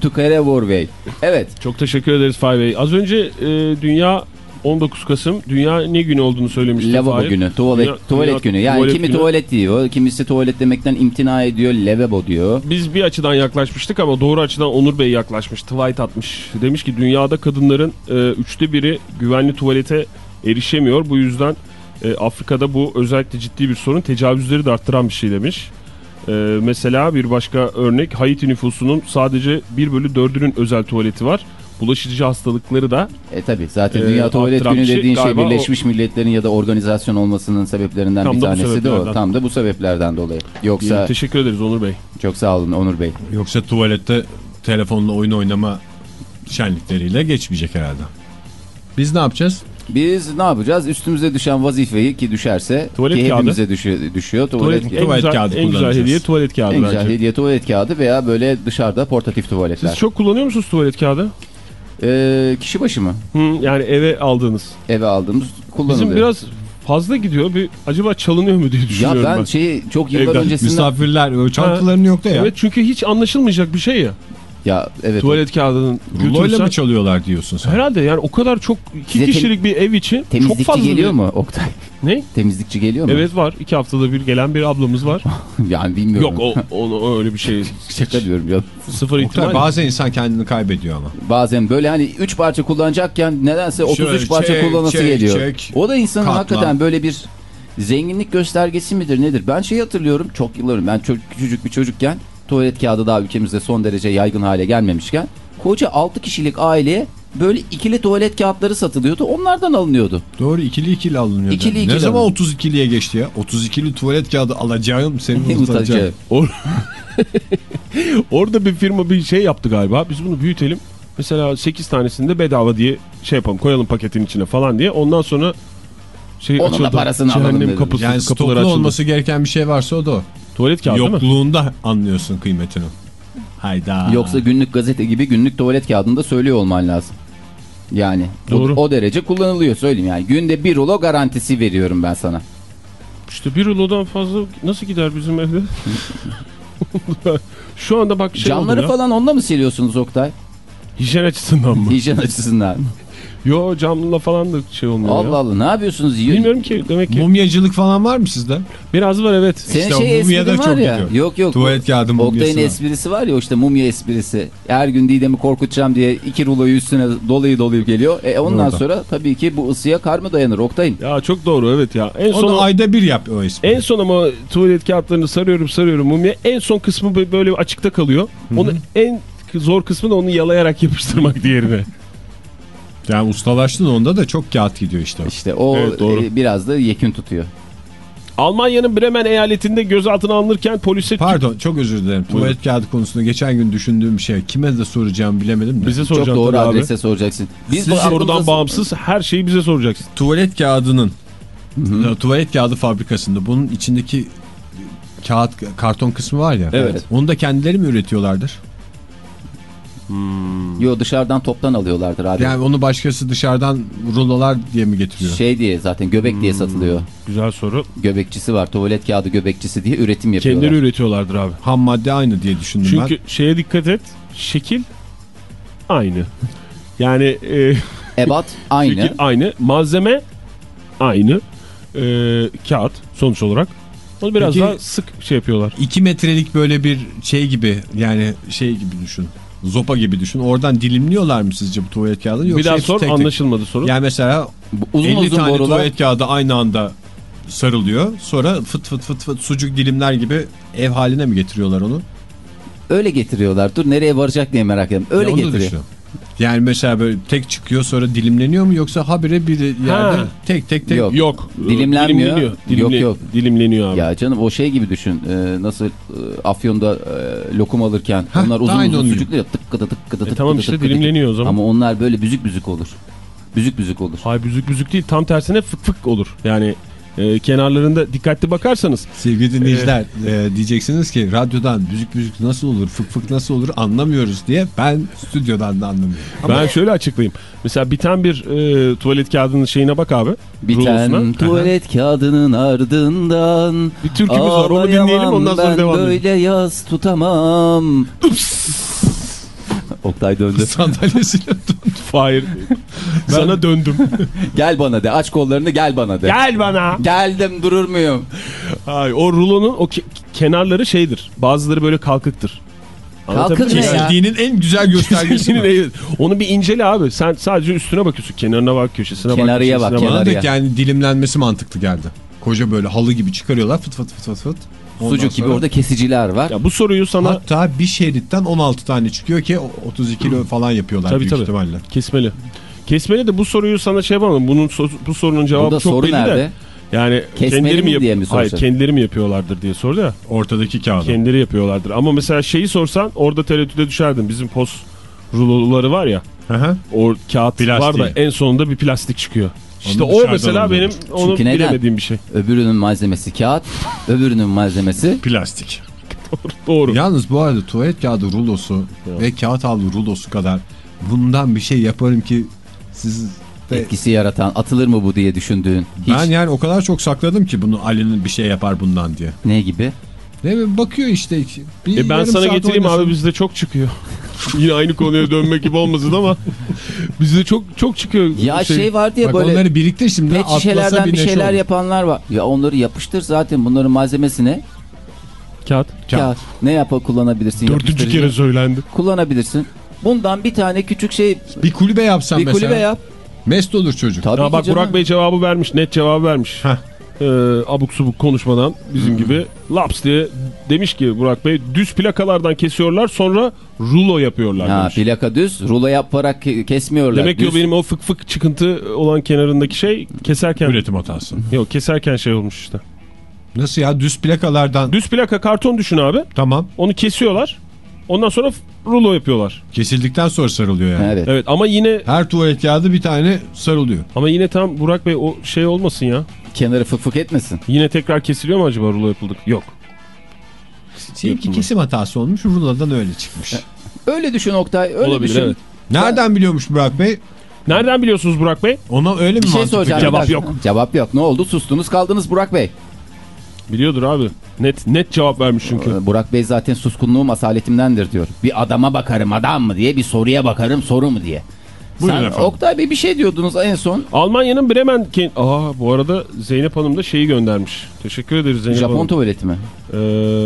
Tukere Warway. Evet.
Çok teşekkür ederiz Fahir Bey. Az önce e, Dünya 19 Kasım Dünya ne günü olduğunu söylemişti
Lavabo
Fahir.
günü, tuvalet,
Dünya-
tuvalet
Dünya
günü. Yani
tuvalet
kimi
günü.
tuvalet diyor, kimisi tuvalet demekten imtina ediyor, lavabo diyor.
Biz bir açıdan yaklaşmıştık ama doğru açıdan Onur Bey yaklaşmış. Tweet atmış. Demiş ki dünyada kadınların e, üçte biri güvenli tuvalete erişemiyor. Bu yüzden e, Afrika'da bu özellikle ciddi bir sorun. Tecavüzleri de arttıran bir şey demiş. E, mesela bir başka örnek Haiti nüfusunun sadece 1 bölü 4'ünün özel tuvaleti var. Bulaşıcı hastalıkları da
E tabi zaten
Ee,
Dünya Tuvalet Günü dediğin şey Birleşmiş Milletler'in ya da organizasyon olmasının sebeplerinden
Tam
bir tanesi de o. Tam da bu sebeplerden dolayı. Yoksa
teşekkür ederiz Onur Bey.
çok sağ olun Onur Bey.
Yoksa tuvalette telefonla oyun oynama şenlikleriyle geçmeyecek herhalde. Biz ne yapacağız?
Biz ne yapacağız? Üstümüze düşen vazifeyi ki düşerse
Tuvalet
ki
kağıdı.
hepimize düşüyor, düşüyor. Tuvalet,
Tuvalet,
en,
en,
tuvalet
güzel,
kağıdı
en güzel hediye tuvalet kağıdı
güzel
bence.
hediye tuvalet kağıdı veya böyle dışarıda portatif tuvaletler.
Siz çok kullanıyor musunuz tuvalet kağıdı?
Ee, kişi başı mı?
Hı, yani eve aldığınız.
Eve aldığımız kullanılıyor.
Bizim biraz fazla gidiyor. Bir acaba çalınıyor mu diye
Ya
düşünüyorum
ben
ben.
şeyi çok yıllar
Evden
öncesinden...
Misafirler e, çantalarının yok da ya.
Evet çünkü hiç anlaşılmayacak bir şey ya.
Ya evet.
Tuvalet kağıdının
Ruloyla mı çalıyorlar diyorsun sen?
Herhalde yani o kadar çok iki
Size
kişilik bir ev için çok
Temizlikçi
fazla.
geliyor
bir-
mu Oktay?
Ne?
Temizlikçi geliyor mu?
Evet var. iki haftada bir gelen bir ablamız var.
Yani bilmiyorum.
Yok o, onu öyle bir şey.
Şaka diyorum ya.
Sıfır ihtimal.
Oktay, bazen insan kendini kaybediyor ama.
Bazen böyle hani 3 parça kullanacakken nedense 33
Şöyle
parça
çek,
kullanası
çek,
geliyor.
çek.
O da insanın
Katla.
hakikaten böyle bir zenginlik göstergesi midir nedir? Ben şey hatırlıyorum çok yıllarım ben çocuk, küçücük bir çocukken tuvalet kağıdı daha ülkemizde son derece yaygın hale gelmemişken koca 6 kişilik aileye böyle ikili tuvalet kağıtları satılıyordu onlardan alınıyordu.
Doğru ikili ikili alınıyor.
İkili
ne
ikili
zaman
alınıyor.
32'liye geçti ya? 32'li tuvalet kağıdı alacağım senin
Unutacağım.
Or Orada bir firma bir şey yaptı galiba. Biz bunu büyütelim. Mesela 8 tanesini de bedava diye şey yapalım koyalım paketin içine falan diye. Ondan sonra şey
Onun da
açıldı.
parasını alalım
Cehennem
dedim.
kapısı,
Yani
kapıları
stoklu
açıldı.
olması gereken bir şey varsa o da o.
Tuvalet kağıdı?
Yokluğunda anlıyorsun kıymetini. Hayda.
Yoksa günlük gazete gibi günlük tuvalet kağıdında söylüyor olman lazım. Yani o,
Doğru.
o derece kullanılıyor söyleyeyim yani. Günde bir rulo garantisi veriyorum ben sana.
İşte bir rulodan fazla nasıl gider bizim evde? Şu anda bak şey
Camları falan onunla mı siliyorsunuz Oktay?
Hijyen açısından mı?
Hijyen açısından.
Yo camla falan da şey olmuyor
Allah
ya.
Allah ne yapıyorsunuz?
Bilmiyorum ki demek ki
Mumyacılık falan var mı sizde?
biraz var evet.
Senin
İşte
şey
mumya da
esprin var
çok
ya.
gidiyor.
Yok yok.
Tuvalet kağıdı mumyası
Oktay'ın esprisi var ya işte mumya esprisi. Her gün Didem'i korkutacağım diye iki ruloyu üstüne dolayı dolayı geliyor. E ondan
Orada.
sonra tabii ki bu ısıya kar mı dayanır Oktay'ın?
Ya çok doğru evet ya. En son
Onu ayda bir yap o espri.
en son ama tuvalet kağıtlarını sarıyorum sarıyorum mumya. En son kısmı bö- böyle açıkta kalıyor. Onu en zor kısmı da onu yalayarak yapıştırmak diğerine.
Yani ustalaştın onda da çok kağıt gidiyor işte.
İşte o
Evet, doğru.
e, biraz da yekün tutuyor.
Almanya'nın Bremen eyaletinde gözaltına alınırken polise
Pardon çok özür dilerim. Tuvalet kağıdı konusunda geçen gün düşündüğüm bir şey. Kime de soracağımı bilemedim de.
bize
Çok
soracaksın
doğru
tabii abi.
adrese soracaksın. Biz
Siz
bu
sorudan
aklımıza-
bağımsız her şeyi bize soracaksın.
Tuvalet kağıdının e, tuvalet kağıdı fabrikasında bunun içindeki kağıt karton kısmı var ya.
Evet.
Onu da kendileri mi üretiyorlardır?
Yo dışarıdan toptan alıyorlardır abi.
Yani onu başkası dışarıdan rulolar diye mi getiriyor?
Şey diye zaten göbek diye satılıyor.
Güzel soru.
Göbekçisi var. Tuvalet kağıdı göbekçisi diye üretim yapıyorlar.
Kendileri üretiyorlardır abi.
Ham madde aynı diye düşündüm
Çünkü şeye dikkat et. Şekil aynı. Yani e,
Ebat aynı.
şekil aynı. Malzeme aynı. E, kağıt sonuç olarak. Onu biraz
Peki-
daha sık şey yapıyorlar.
ben. 2 metrelik böyle bir şey gibi yani şey gibi düşün. Zopa gibi düşün. Oradan dilimliyorlar mı sizce bu tuvalet kağıdını? Yoksa
bir daha sor
tek tek?
anlaşılmadı soru.
Yani mesela
uzun
50
uzun
tane
borular.
tuvalet kağıdı aynı anda sarılıyor. Sonra fıt fıt fıt fıt sucuk dilimler gibi ev haline mi getiriyorlar onu?
Öyle getiriyorlar. Dur nereye varacak diye merak ediyorum. Öyle
Ya
getiriyor.
Yani mesela böyle tek çıkıyor sonra dilimleniyor mu yoksa habire bir yerde
Ha.
tek tek tek
Yok.
Yok.
Dilimlenmiyor.
Dilimleniyor.
Yok,
Dilimle-
yok.
Dilimleniyor abi.
Ya canım o şey gibi düşün. Ee, nasıl e, Afyon'da e, lokum alırken
Hah,
onlar uzun uzun sucuklu ya tık kıdı tık kıdı
E
tık
tamam
kıdı
işte dilimleniyor o zaman.
Ama onlar böyle büzük büzük olur. Büzük büzük olur.
Hayır büzük büzük değil tam tersine fık fık olur. Yani e, kenarlarında dikkatli bakarsanız
Sevgili dinleyiciler e, diyeceksiniz ki radyodan büzük büzük nasıl olur fık fık nasıl olur anlamıyoruz diye ben stüdyodan da anlamıyorum. Ama
ben şöyle açıklayayım. Mesela biten bir e, tuvalet kağıdının şeyine bak abi.
Biten
rulosuna.
tuvalet kağıdının ardından
Bir türkümüz var onu dinleyelim ondan sonra
ben
devam edelim.
böyle yaz tutamam. Oktay döndü.
sandalyesiyle
Hayır. Sana döndüm.
gel bana de aç kollarını gel bana de.
Gel bana.
Geldim durur muyum?
Hayır, o rulonun o ke- kenarları şeydir. Bazıları böyle kalkıktır.
Ya?
Kesildiğinin en güzel göstergesi.
Onu bir incele abi. Sen sadece üstüne bakıyorsun. Kenarına bak, köşesine
Kenarıya
bak.
bak,
köşesine
Bana
kenarıya.
da yani dilimlenmesi mantıklı geldi. Koca böyle halı gibi çıkarıyorlar fıt fıt fıt fıt fıt. Ondan
Sucuk gibi
sonra-
orada kesiciler var.
Ya bu soruyu sana
Hatta bir şeritten 16 tane çıkıyor ki 32 kilo falan yapıyorlar
Tabii,
büyük
tabii.
ihtimalle.
kesmeli. Kesmeli de bu soruyu sana şey yapamam. Bunun bu sorunun cevabı
Burada
çok
soru
belli
nerede?
de. Yani
Kesmeli
kendileri
mi
yap-
diye mi
Hayır,
soracak?
kendileri mi yapıyorlardır diye sordu ya.
Ortadaki kağıdı.
Kendileri yapıyorlardır. Ama mesela şeyi sorsan orada tereddüte düşerdin. Bizim post ruloları var ya.
Hı hı.
O kağıt var
Plastiği.
da en sonunda bir plastik çıkıyor. İşte o mesela benim onu
Çünkü neden?
bilemediğim bir şey.
Öbürünün malzemesi kağıt, öbürünün malzemesi
Plastik.
Doğru.
Yalnız bu arada tuvalet kağıdı rulosu ve kağıt havlu rulosu kadar bundan bir şey yaparım ki siz
etkisi yaratan atılır mı bu diye düşündüğün. Hiç
Ben yani o kadar çok sakladım ki bunu Ali'nin bir şey yapar bundan diye.
ne gibi?
Ne bileyim, bakıyor işte. Bir
E ben sana getireyim
oynasın.
abi bizde çok çıkıyor. Yine aynı konuya dönmek gibi olmasın ama bizde çok çok çıkıyor.
Ya şey, vardı ya
Bak
böyle
onları biriktir şimdi.
pet şişelerden bir
neşe
şeyler
olur.
yapanlar var. Ya onları yapıştır zaten bunların malzemesi ne?
kağıt.
Kağıt. Ne yapar kullanabilirsin?
Dördüncü kere söylendi.
Kullanabilirsin. Bundan bir tane küçük şey
Bir kulübe yapsan
bir
mesela.
kulübe yap.
Mest olur çocuk.
Tabii
Ya bak
canım.
Burak Bey cevabı vermiş. Net cevabı vermiş.
Heh.
Ee, abuk subuk konuşmadan bizim gibi laps diye demiş ki Burak Bey düz plakalardan kesiyorlar sonra rulo yapıyorlar
Ha,
demiş.
plaka düz. Rulo yaparak ke- kesmiyorlar.
Demek ki o
Düz.
benim o fık fık çıkıntı olan kenarındaki şey keserken
Üretim hatası.
yok keserken şey olmuş işte.
Nasıl ya düz plakalardan.
Düz plaka karton düşün abi.
Tamam.
Onu kesiyorlar. Ondan sonra rulo yapıyorlar.
Kesildikten sonra sarılıyor yani.
Evet.
Evet ama yine
Her tuvalet kağıdı bir tane sarılıyor.
ama yine tam Burak Bey o şey olmasın ya.
Kenarı fık fık etmesin.
Yine tekrar kesiliyor mu acaba rulo yapıldık? Yok.
Seninki kesim hatası olmuş. Ruladan öyle çıkmış.
Öyle düşün Oktay. Öyle
Olabilir
düşün.
evet.
Nereden biliyormuş Burak Bey?
Nereden biliyorsunuz Burak Bey?
Ona öyle mi
Bir şey soracağım.
Cevap yok.
Cevap yok. Ne oldu? Sustunuz kaldınız Burak Bey.
Biliyordur abi. Net net cevap vermiş çünkü.
Ee, Burak Bey zaten suskunluğum asaletimdendir diyor. Bir adama bakarım adam mı diye bir soruya bakarım soru mu diye.
Buyurun
Sen
efendim.
Oktay Bey bir şey diyordunuz en son.
Almanya'nın Bremen... kent- Aa bu arada Zeynep Hanım da şeyi göndermiş. Teşekkür ederiz Zeynep
Japon
Hanım.
tuvaleti mi?
Ee,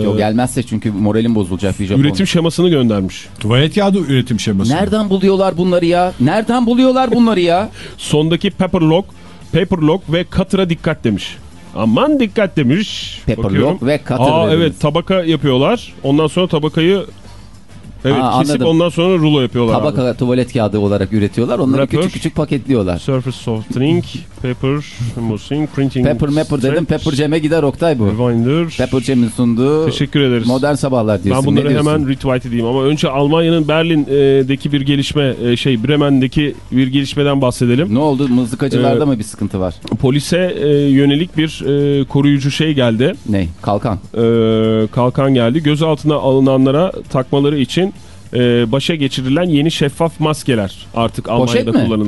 Yok gelmezse çünkü moralim bozulacak bir Japon.
üretim şemasını göndermiş.
Tuvalet kağıdı üretim şeması.
Nereden buluyorlar bunları ya? Nereden buluyorlar bunları ya?
Sondaki paperlock, paperlock ve cutter'a dikkat demiş. Aman dikkat demiş. Bakıyorum.
ve cutter
Aa
dediniz.
evet tabaka yapıyorlar. Ondan sonra tabakayı evet
Aa,
kesip
anladım.
ondan sonra rulo yapıyorlar. abi.
Tabaka tuvalet kağıdı olarak üretiyorlar. Onları
Wrapper.
küçük küçük paketliyorlar.
Surface softening, paper, embossing, printing.
Pepper Mapper dedim. Pepper Cem'e gider Oktay bu.
Binder.
Pepper Cem'in sunduğu
Teşekkür ederiz.
modern sabahlar diyorsun.
Ben bunları hemen retweet edeyim ama önce Almanya'nın Berlin'deki bir gelişme e, şey Bremen'deki bir gelişmeden bahsedelim.
Ne oldu? Mızıkacılarda
Ee,
mı bir sıkıntı var?
Polise e, yönelik bir e, koruyucu şey geldi.
Ne? Kalkan.
E, kalkan geldi. Gözaltına alınanlara takmaları için başa geçirilen yeni şeffaf maskeler artık Almanya'da
mi?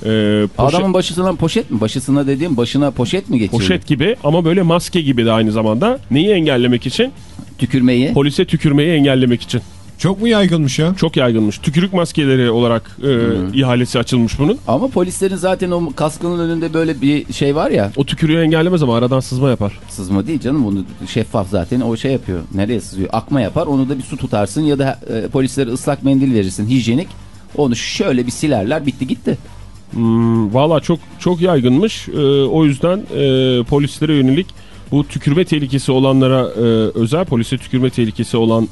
Kullanılacak. E, poşet,
Adamın başısına poşet mi? Başısına dediğim başına poşet mi geçiyor?
poşet gibi ama böyle maske gibi de aynı zamanda. Neyi engellemek için?
Tükürmeyi.
Polise tükürmeyi engellemek için.
Çok mu yaygınmış ya?
Çok yaygınmış. Tükürük maskeleri olarak e, ihalesi açılmış bunun.
Ama polislerin zaten o kaskının önünde böyle bir şey var ya.
O tükürüğü engellemez ama aradan sızma yapar.
Sızma değil canım bunu şeffaf zaten o şey yapıyor. Nereye sızıyor? Akma yapar onu da bir su tutarsın ya da e, polislere ıslak mendil verirsin hijyenik. Onu şöyle bir silerler bitti gitti.
Hmm, Valla çok çok yaygınmış. E, o yüzden e, polislere yönelik bu tükürme tehlikesi olanlara e, özel, polise tükürme tehlikesi olan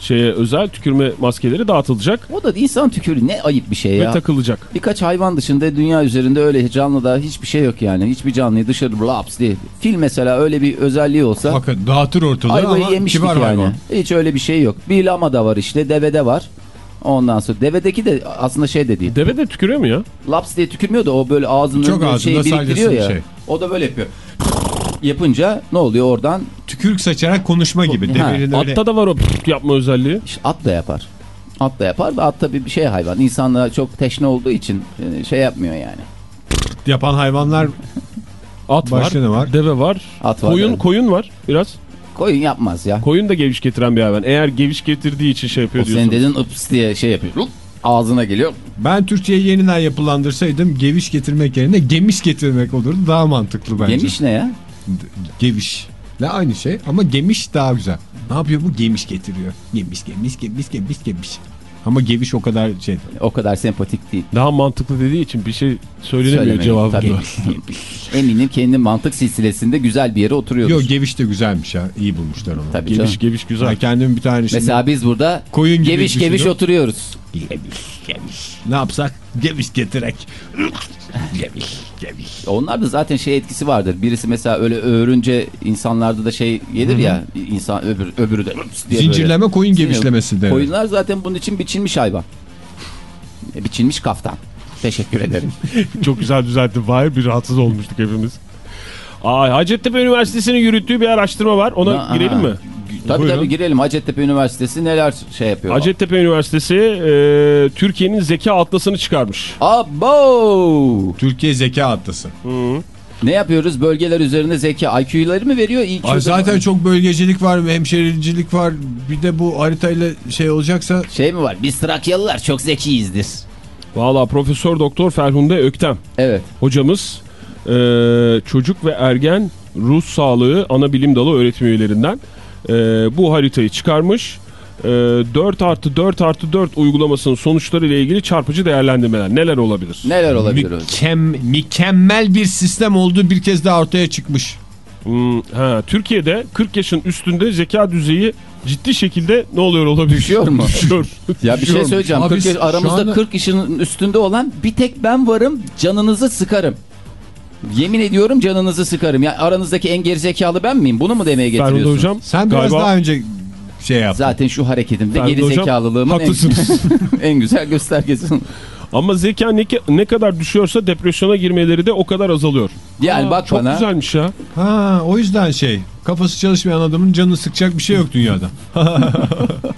şeye özel tükürme maskeleri dağıtılacak
O da insan tükürü ne ayıp bir şey
ve
ya.
takılacak.
Birkaç hayvan dışında dünya üzerinde öyle canlıda hiçbir şey yok yani. Hiçbir canlıyı dışarı laps diye. Fil mesela öyle bir özelliği olsa
Bakın dağıtır ortalığı ama
yemiştik
kibar
yani.
hayvan.
Hiç öyle bir şey yok. Bir lama da var işte devede var. Ondan sonra devedeki de aslında şey de değil.
Deve de tükürüyor mu ya?
Laps diye tükürmüyor da o böyle ağzının
Çok
şeyi
ağzında
biriktiriyor ya.
şey.
O da böyle yapıyor. Yapınca ne oluyor oradan?
Tükürük saçarak konuşma gibi.
Ha,
öyle.
Atta da var o yapma özelliği.
İşte at da yapar. At da yapar da at tabii bir şey hayvan. İnsanlara çok teşne olduğu için e, şey yapmıyor yani.
Yapan hayvanlar
At
Başka
var,
ne var?
deve var,
At var.
koyun
yani.
koyun var biraz.
Koyun yapmaz ya.
Koyun da geviş getiren bir hayvan. Eğer geviş getirdiği için şey
O
yapıyor
senin dedin ıps diye şey yapıyor. Rup, Ağzına geliyor.
ben Türkçe'yi yeniden yapılandırsaydım geviş getirmek yerine gemiş getirmek olurdu. Daha mantıklı bence.
Yemiş ne ya?
Geviş. Ne aynı şey ama gemiş daha güzel. Ne yapıyor bu? Gemiş getiriyor. Gemiş gemiş gemiş gemiş gemiş. Ama geviş o kadar şey.
O kadar sempatik değil.
Daha mantıklı dediği için bir şey söylenemiyor
tabii. Eminim kendi mantık silsilesinde güzel bir yere oturuyordur.
Yok geviş de güzelmiş ya. İyi bulmuşlar onu.
Tabii
Geviş
canım.
geviş güzel.
Ben kendim bir tane şimdi
Mesela biz burada
Koyun gibi
geviş geviş oturuyoruz.
ne yapsak? Geviş getirek. geviş geviş.
Onlar da zaten şey etkisi vardır. Birisi mesela öyle öğürünce insanlarda da şey gelir ya insan öbür, öbürü de diye
Zincirleme
böyle.
koyun gevişlemesi de.
Koyunlar zaten bunun için biçilmiş hayvan. E, Biçilmiş kaftan. Teşekkür ederim.
Çok güzel düzeltti. Vay bir rahatsız olmuştuk hepimiz. Aa, Hacettepe Üniversitesi'nin yürüttüğü bir araştırma var. Ona
Aa,
girelim mi?
Tabii
Buyurun.
tabii girelim. Hacettepe Üniversitesi neler şey yapıyor?
Hacettepe Üniversitesi e, Türkiye'nin zeka atlasını çıkarmış.
Abo!
Türkiye Zeka Atlası.
Ne yapıyoruz? Bölgeler üzerinde zeka. IQ'ları mı veriyor?
Ay zaten çok bölgecilik var, hemşericilik var. Bir de bu haritayla şey olacaksa
Şey mi var? Biz Trakyalılar çok zekiyizdir.
Valla Profesör Doktor Ferhunde Öktem
Evet.
hocamız e, çocuk ve ergen ruh sağlığı ana bilim dalı öğretim üyelerinden e, bu haritayı çıkarmış. E, 4 artı 4 artı 4 uygulamasının sonuçları ile ilgili çarpıcı değerlendirmeler neler olabilir?
Neler olabilir?
mükem, mükemmel bir sistem olduğu bir kez daha ortaya çıkmış.
Hmm, ha, Türkiye'de 40 yaşın üstünde zeka düzeyi ciddi şekilde ne oluyor olabilir?
Düşüyor mu?
Düşüyor.
Ya bir şey söyleyeceğim.
Abi
40 yaş- aramızda
anda-
40 yaşının üstünde olan bir tek ben varım. Canınızı sıkarım. Yemin ediyorum canınızı sıkarım. Ya aranızdaki en gerizekalı ben miyim? Bunu mu demeye getiriyorsun?
hocam
Sen biraz
galiba
daha önce şey yaptın.
Zaten şu hareketimde
Ferhunde hocam,
gerizekalılığımın en,
haklısınız.
en güzel göstergesi.
Ama zeka ne, ne kadar düşüyorsa depresyona girmeleri de o kadar azalıyor.
Yani
Aa,
bak
çok
bana.
güzelmiş ya.
Ha, o yüzden şey kafası çalışmayan adamın canını sıkacak bir şey yok dünyada.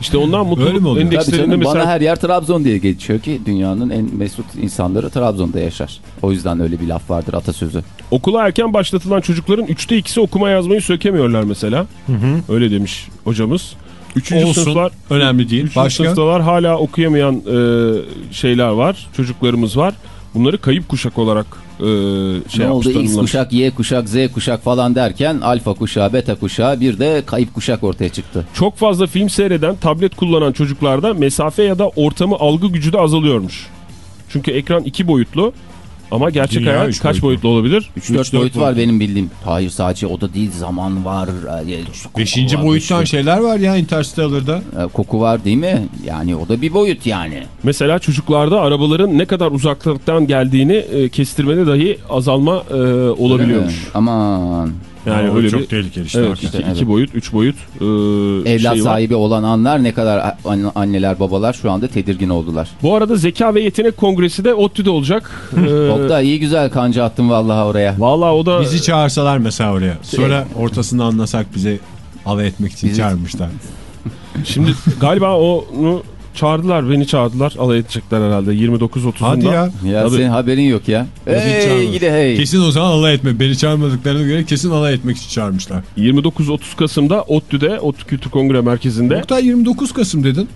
İşte ondan mutluluk endekslerinde
canım,
mesela
bana her yer Trabzon diye geçiyor ki dünyanın en mesut insanları Trabzon'da yaşar. O yüzden öyle bir laf vardır atasözü.
okula erken başlatılan çocukların üçte ikisi okuma yazmayı sökemiyorlar mesela. Öyle demiş hocamız. Üçüncü
Olsun.
sınıflar,
Önemli değil.
üçüncü
Başka?
sınıftalar hala okuyamayan e, şeyler var. Çocuklarımız var. Bunları kayıp kuşak olarak e, şey
ne oldu X kuşak, Y kuşak, Z kuşak falan derken alfa kuşağı, beta kuşağı bir de kayıp kuşak ortaya çıktı.
Çok fazla film seyreden, tablet kullanan çocuklarda mesafe ya da ortamı algı gücü de azalıyormuş. Çünkü ekran iki boyutlu ama gerçek
Dünya
hayat
üç
kaç
boyutlu.
boyutlu olabilir?
3-4 boyut var benim bildiğim. Hayır sadece o da değil zaman var. e, koku
Beşinci
var,
boyuttan
sürü-
şeyler var ya Interstellar'da.
E, Koku var değil mi? Yani o da bir boyut yani.
Mesela çocuklarda arabaların ne kadar uzaklıktan geldiğini e, kestirmede dahi azalma e, olabiliyormuş.
Aman.
Yani
O
öyle
çok
bir
tehlikeli işte.
evet,
hakikaten.
iki,
evet.
iki boyut, üç boyut e,
Evlat
şey var.
sahibi olan anlar ne kadar an- anneler babalar şu anda tedirgin oldular.
Bu arada Zeka ve Yetenek Kongresi de ODTÜ'de olacak. Ee,
Oktay iyi güzel kanca attın vallahi oraya.
Vallahi o da
Bizi çağırsalar mesela oraya. Sonra ortasını anlasak bize alay etmek için
Bizi-
çağırmışlar.
şimdi galiba onu çağırdılar, beni çağırdılar. Alay edecekler herhalde 29-30'unda.
Hadi ya.
Ya
Tabii.
senin haberin yok ya. Hey gidi hey.
Kesin o zaman alay etme. Beni çağırmadıklarına göre kesin alay etmek için çağırmışlar.
29-30 Kasım'da ODTÜ'de, ODTÜ Kültür Kongre Merkezi'nde.
Oktay 29 Kasım dedin.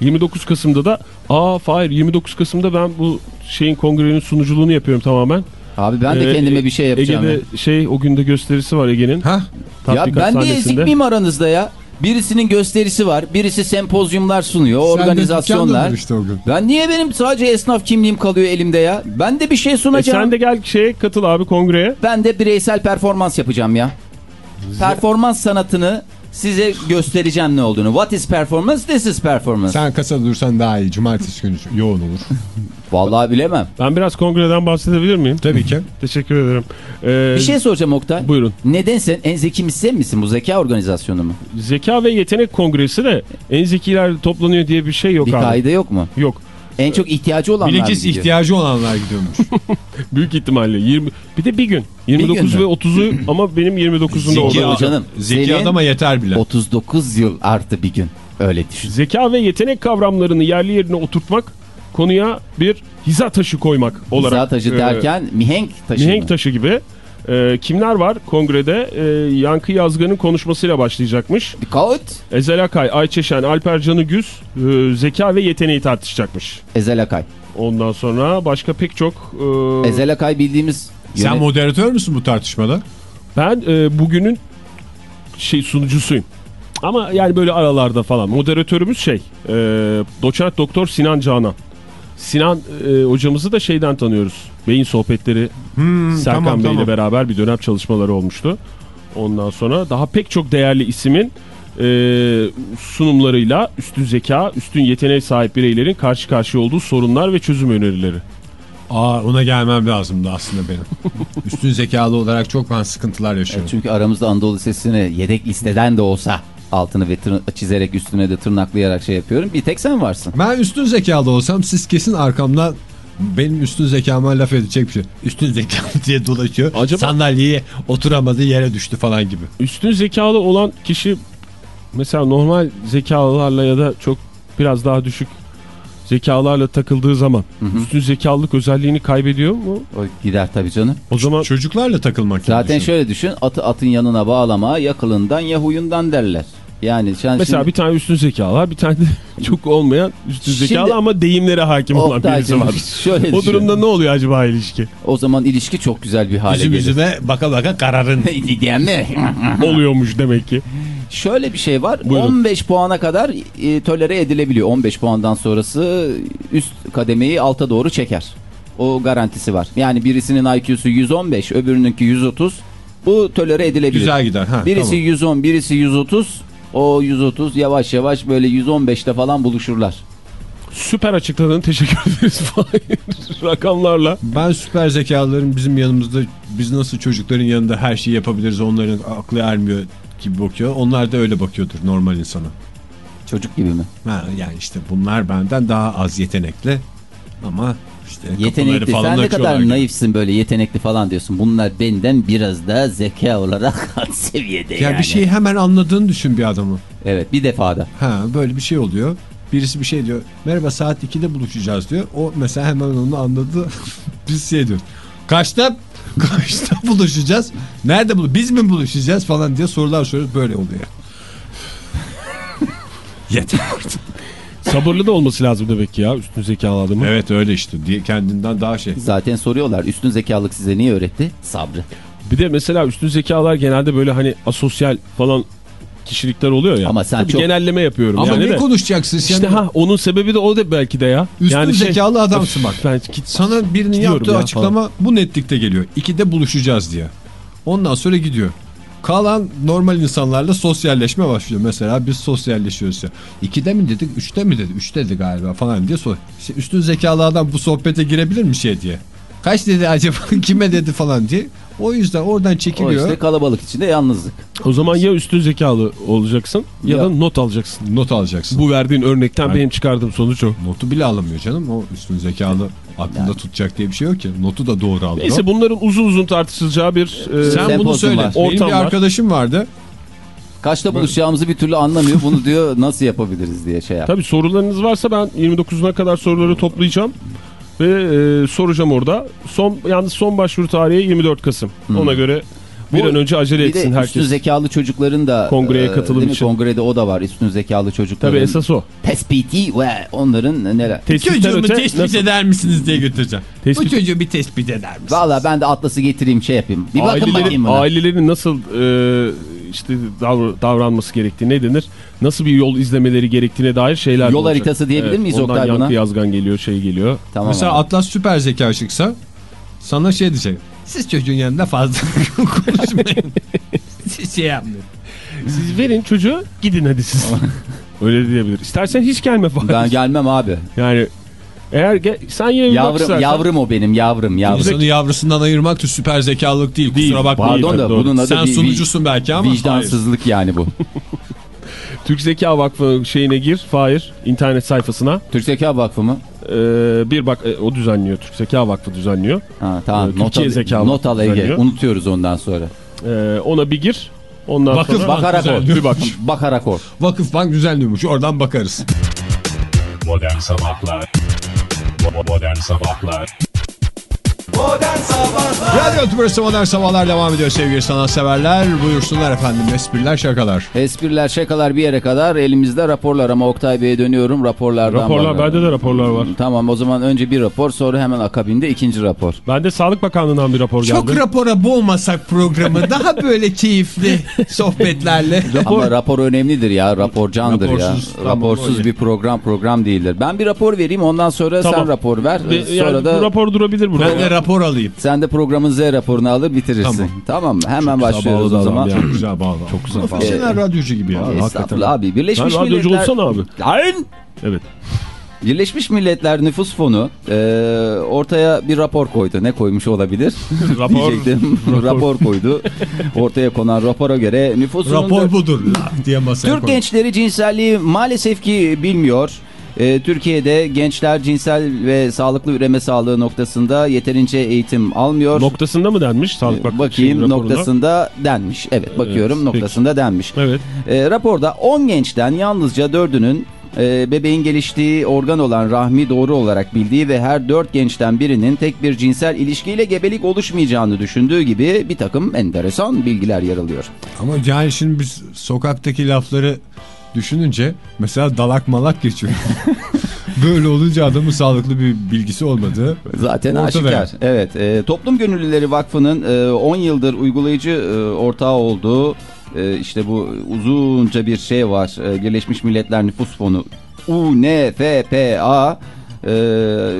29 Kasım'da da aa Fahir 29 Kasım'da ben bu şeyin kongrenin sunuculuğunu yapıyorum tamamen.
Abi ben de
Ee,
kendime bir şey yapacağım. ya.
Ege'de şey o günde gösterisi var Ege'nin.
Ha?
Ya ben de ezik miyim aranızda ya? Birisinin gösterisi var, birisi sempozyumlar sunuyor,
Sen
organizasyonlar.
işte o gün.
Ben niye benim sadece esnaf kimliğim kalıyor elimde ya? Ben de bir şey
E
sunacağım.
sen de gel şeye katıl abi kongreye.
Ben de bireysel performans yapacağım ya. Performans sanatını size göstereceğim ne olduğunu. What is performance? This is performance.
Sen kasada dursan daha iyi. Cumartesi günü yoğun olur.
Vallahi bilemem.
Ben biraz kongreden bahsedebilir miyim?
Tabii ki.
Teşekkür ederim. Ee,
Bir şey soracağım Oktay.
Buyurun.
Neden sen en zeki sen misin? Bu zeka organizasyonu mu?
Zeka ve Yetenek Kongresi de en zekiler toplanıyor diye bir şey yok
bir
abi.
kaide yok mu?
Yok.
En çok ihtiyacı olanlar
Bilakis
gidiyor?
ihtiyacı olanlar gidiyormuş.
Büyük ihtimalle 20 bir de bir gün. 29
gün
ve
mü?
0'u ama benim 29'unda
Zeki,
olacak.
adam- canım.
Zeki
Senin-
adama yeter bile.
39 yıl artı bir gün. Öyle düşün.
Zeka ve yetenek kavramlarını yerli yerine oturtmak, konuya bir hiza taşı koymak olarak.
Zat taşı
e,
derken mihenk taşı
mihenk
mı?
taşı gibi. E, kimler var kongrede? E, Yankı Yazgan'ın konuşmasıyla başlayacakmış.
Dikkat.
Ezel Akay, Ayça Şen, Alper Canıgüz e, zeka ve yeteneği tartışacakmış.
Ezel Akay.
Ondan sonra başka pek çok... e,
Ezel Akay bildiğimiz...
Sen
yönet-
moderatör müsün bu tartışmada?
Ben e, bugünün şey sunucusuyum. Ama yani böyle aralarda falan. Moderatörümüz şey, e, doçent doktor Sinan Canan. Sinan e, hocamızı da şeyden tanıyoruz. Beyin sohbetleri Serkan
tamam,
Bey ile
tamam.
beraber bir dönem çalışmaları olmuştu. Ondan sonra daha pek çok değerli isimin e, sunumlarıyla üstün zeka, üstün yeteneğe sahip bireylerin karşı karşıya olduğu sorunlar ve çözüm önerileri.
Aa ona gelmem lazımdı aslında benim. Üstün zekalı olarak çok ben sıkıntılar yaşıyorum.
Çünkü aramızda Anadolu Lisesi'ni yedek listeden de olsa altını ve çizerek üstüne de tırnaklayarak şey yapıyorum. Bir tek sen varsın.
Ben üstün zekalı olsam siz kesin arkamdan benim üstün zekama laf edecek bir şey. Üstün zekalı diye dolaşıyor.
Acaba-
Sandalyeye oturamadı yere düştü falan gibi.
Üstün zekalı olan kişi mesela normal zekalarla ya da çok biraz daha düşük zekalarla takıldığı zaman üstün zekalılık özelliğini kaybediyor mu?
O gider tabii canım.
O zaman
Çocuklarla takılmak.
Zaten
düşün.
şöyle düşün. Atı atın yanına bağlama ya kılından ya huyundan derler. Yani sen
mesela
şimdi...
bir tane üstün zekalar bir tane de çok olmayan üstün
Şimdi-
zekalı ama deyimlere hakim olan birisi var.
şöyle
O durumda ne oluyor acaba ilişki?
O zaman ilişki çok güzel bir hale
Yüzüm
gelir.
yüzüme baka baka kararın.
Diyen mi?
Oluyormuş demek ki.
Şöyle bir şey var.
Buyurun.
15 puana kadar e, tolere edilebiliyor. 15 puandan sonrası üst kademeyi alta doğru çeker. O garantisi var. Yani birisinin IQ'su 115, öbürününki 130. Bu tolere edilebilir.
Güzel gider. Ha,
Birisi
tamam.
110, birisi 130. O 130 yavaş yavaş böyle 115'te falan buluşurlar.
Süper açıkladın teşekkür ederiz rakamlarla.
Ben süper zekaların bizim yanımızda biz nasıl çocukların yanında her şeyi yapabiliriz onların aklı ermiyor gibi bakıyor. Onlar da öyle bakıyordur normal insana.
Çocuk gibi mi?
Ha, yani işte bunlar benden daha az yetenekli ama işte
Yetenekli.
falan
Sen ne kadar
gibi.
naifsin böyle yetenekli falan diyorsun. Bunlar benden biraz daha zeka olarak alt seviyede
Ya
yani.
bir şeyi hemen anladığını düşün bir adamı.
Evet bir defada.
Ha böyle bir şey oluyor. Birisi bir şey diyor. Merhaba saat 2'de buluşacağız diyor. O mesela hemen onu anladı. Biz şey diyor. Kaçta? Kaçta buluşacağız? Nerede bulu? Biz mi buluşacağız falan diye sorular soruyoruz. Böyle oluyor. Yeter artık.
Sabırlı da olması lazım demek ki ya üstün zekalı adamın.
Evet öyle işte. Diye kendinden daha şey.
Zaten soruyorlar üstün zekalık size niye öğretti? Sabrı.
Bir de mesela üstün zekalar genelde böyle hani asosyal falan kişilikler oluyor ya.
Ama sen
Tabii
çok-
genelleme yapıyorum
Ama
yani
ne
de.
konuşacaksın sen?
İşte ha onun sebebi de o da belki de ya.
Üstün
yani şey-
zekalı adamsın bak.
Ben git,
Sana birinin yaptığı
ya
açıklama bu netlikte geliyor. İkide buluşacağız diye. Ondan sonra gidiyor. Kalan normal insanlarla sosyalleşme başlıyor. Mesela biz sosyalleşiyoruz ya. İkide mi dedik, üçte mi dedi? Üçte dedi galiba falan diye sor. İşte üstün zekalı adam bu sohbete girebilir mi şey diye. Kaç dedi acaba kime dedi falan diye. O yüzden oradan
O
çekiliyor.
işte kalabalık içinde yalnızlık.
o zaman ya üstün zekalı olacaksın ya,
Ya-
da not alacaksın.
Not alacaksın.
Bu verdiğin örnekten
Ben-
benim çıkardığım sonuç o.
Notu bile alamıyor canım. O üstün zekalı aklında tutacak diye bir şey yok ki. Notu da doğru alıyor.
Neyse bunların uzun uzun tartışılacağı bir e,
Sen bunu söyle.
var.
Benim
Ortam
bir
var.
arkadaşım vardı.
Kaçta buluşacağımızı bir türlü anlamıyor. Bunu diyor nasıl yapabiliriz diye şey yap.
Tabii sorularınız varsa ben 29'una kadar soruları toplayacağım ve e, soracağım orada. Son yalnız son başvuru tarihi 24 Kasım. Ona göre bir an önce acele
Bir
etsin
de üstün
herkes.
zekalı çocukların da
Kongreye
e,
katılım için.
Kongrede o da var. Üstün zekalı çocukların.
Tabii esas o.
Tespiti ve onların neler.
Tespitten
Çocuğumu
öte
tespit
nasıl?
eder misiniz diye götüreceğim.
Tespit-
Bu çocuğu bir tespit eder misiniz?
Valla ben de atlası getireyim şey yapayım. Bir bakın bakayım
Ailelerin,
buna.
ailelerin nasıl e, işte davr- davranması gerektiği ne denir? Nasıl bir yol izlemeleri gerektiğine dair şeyler
Yol
olacak.
haritası diyebilir miyiz
ondan
Oktay
yankı
buna?
yazgan geliyor şey geliyor.
Tamam
Mesela
abi.
Atlas süper zeka çıksa sana şey diyecek. Siz çocuğun yanında fazla konuşmayın. Siz şey yapmayın.
Siz verin çocuğu gidin hadi siz. Öyle diyebilir. İstersen hiç gelme falan.
Ben gelmem abi.
Yani eğer sen yine
Yavrum,
istersen-
yavrum o benim yavrum yavrum.
İnsanı yavrusundan ayırmak da süper zekalılık değil.
Değil.
Kusura bakma.
Pardon da bunun adı
Sen sunucusun belki ama
vicdansızlık yani bu.
Türk Zeka Vakfı şeyine gir Fahir internet sayfasına.
Türk Zeka Vakfı mı?
Ee, bir bak e, o düzenliyor. Türk Zeka Vakfı düzenliyor.
Ha, tamam.
Ee,
not al,
Zeka
not al Ege.
düzenliyor.
Unutuyoruz ondan sonra.
Ee, ona bir gir. Ondan
Vakıf
sonra
Bakarak or.
bir bak.
Bakarak or.
Vakıf Bank düzenliyormuş. Oradan bakarız.
Modern Sabahlar Bo- Modern Sabahlar
Radyo Tübrüsü Modern Sabahlar devam ediyor sevgili sanatseverler. Buyursunlar efendim espriler şakalar.
Espriler şakalar bir yere kadar elimizde raporlar ama Oktay Bey'e dönüyorum raporlardan.
Raporlar
bana.
bende de raporlar var.
Tamam o zaman önce bir rapor sonra hemen akabinde ikinci rapor.
Bende Sağlık Bakanlığı'ndan bir rapor geldi.
Çok rapora boğmasak programı daha böyle keyifli sohbetlerle.
Ama rapor önemlidir ya rapor candır
Raporsuz,
ya.
tamam,
Raporsuz
öyle.
bir program program değildir. Ben bir rapor vereyim ondan sonra
Tamam.
sen rapor ver.
Ve
sonra
yani
da
bu rapor durabilir burada.
Ben de rapor alayım.
sen de programın Z raporunu alır bitirirsin. Tamam,
Tamam.
mı? Hemen başlıyoruz o zaman.
ya.
Güzel bağlı. Çok güzel Profesyonel radyocu gibi ya.
Estağfurullah abi. Birleşmiş
Sen radyocu
Milletler...
olsana abi.
Lan!
Evet.
Birleşmiş Milletler Nüfus Fonu e, ortaya bir rapor koydu. Ne koymuş olabilir?
Rapor.
Diyecektim. rapor koydu. Ortaya konan rapora göre nüfusun...
Rapor budur diye masaya
Türk
koy.
gençleri cinselliği maalesef ki bilmiyor. E, Türkiye'de gençler cinsel ve sağlıklı üreme sağlığı noktasında yeterince eğitim almıyor.
Noktasında mı denmiş? Sağlık Bakanı
Bakayım
şeyin raporunda?
noktasında denmiş. Evet bakıyorum
Evet, peki.
noktasında denmiş.
Evet.
E, raporda 10 gençten yalnızca 4'ünün e, bebeğin geliştiği organ olan rahmi doğru olarak bildiği ve her 4 gençten birinin tek bir cinsel ilişkiyle gebelik oluşmayacağını düşündüğü gibi bir takım enteresan bilgiler yer alıyor.
Ama yani şimdi biz sokaktaki lafları düşününce mesela dalak malak geçiyor. Böyle olunca adamın sağlıklı bir bilgisi olmadığı
Zaten
Ortada
aşikar.
yani.
Evet. e, Toplum Gönüllüleri Vakfı'nın e, 10 yıldır uygulayıcı e, ortağı olduğu e, işte bu uzunca bir şey var. E, Birleşmiş Milletler Nüfus Fonu UNFPA e,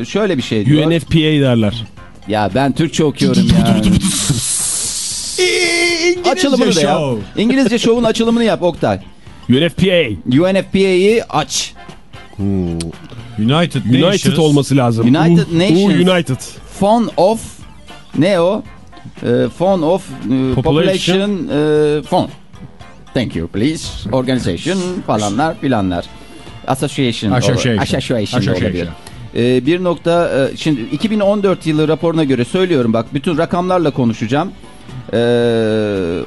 şöyle bir şey diyor.
UNFPA derler.
Ya ben Türkçe okuyorum ya. Açılımını da yap. İngilizce şovun açılımını yap Oktay.
UNFPA.
UNFPA'yı aç.
United,
United
Nations
olması lazım.
United
U-
Nations.
U United.
Fond of ne o? E, Fond of e,
Population.
Population e, Fund. Thank you please. Organization falanlar filanlar. Association.
Association.
Association.
Association.
E, bir nokta e, şimdi 2014 yılı raporuna göre söylüyorum bak bütün rakamlarla konuşacağım. E,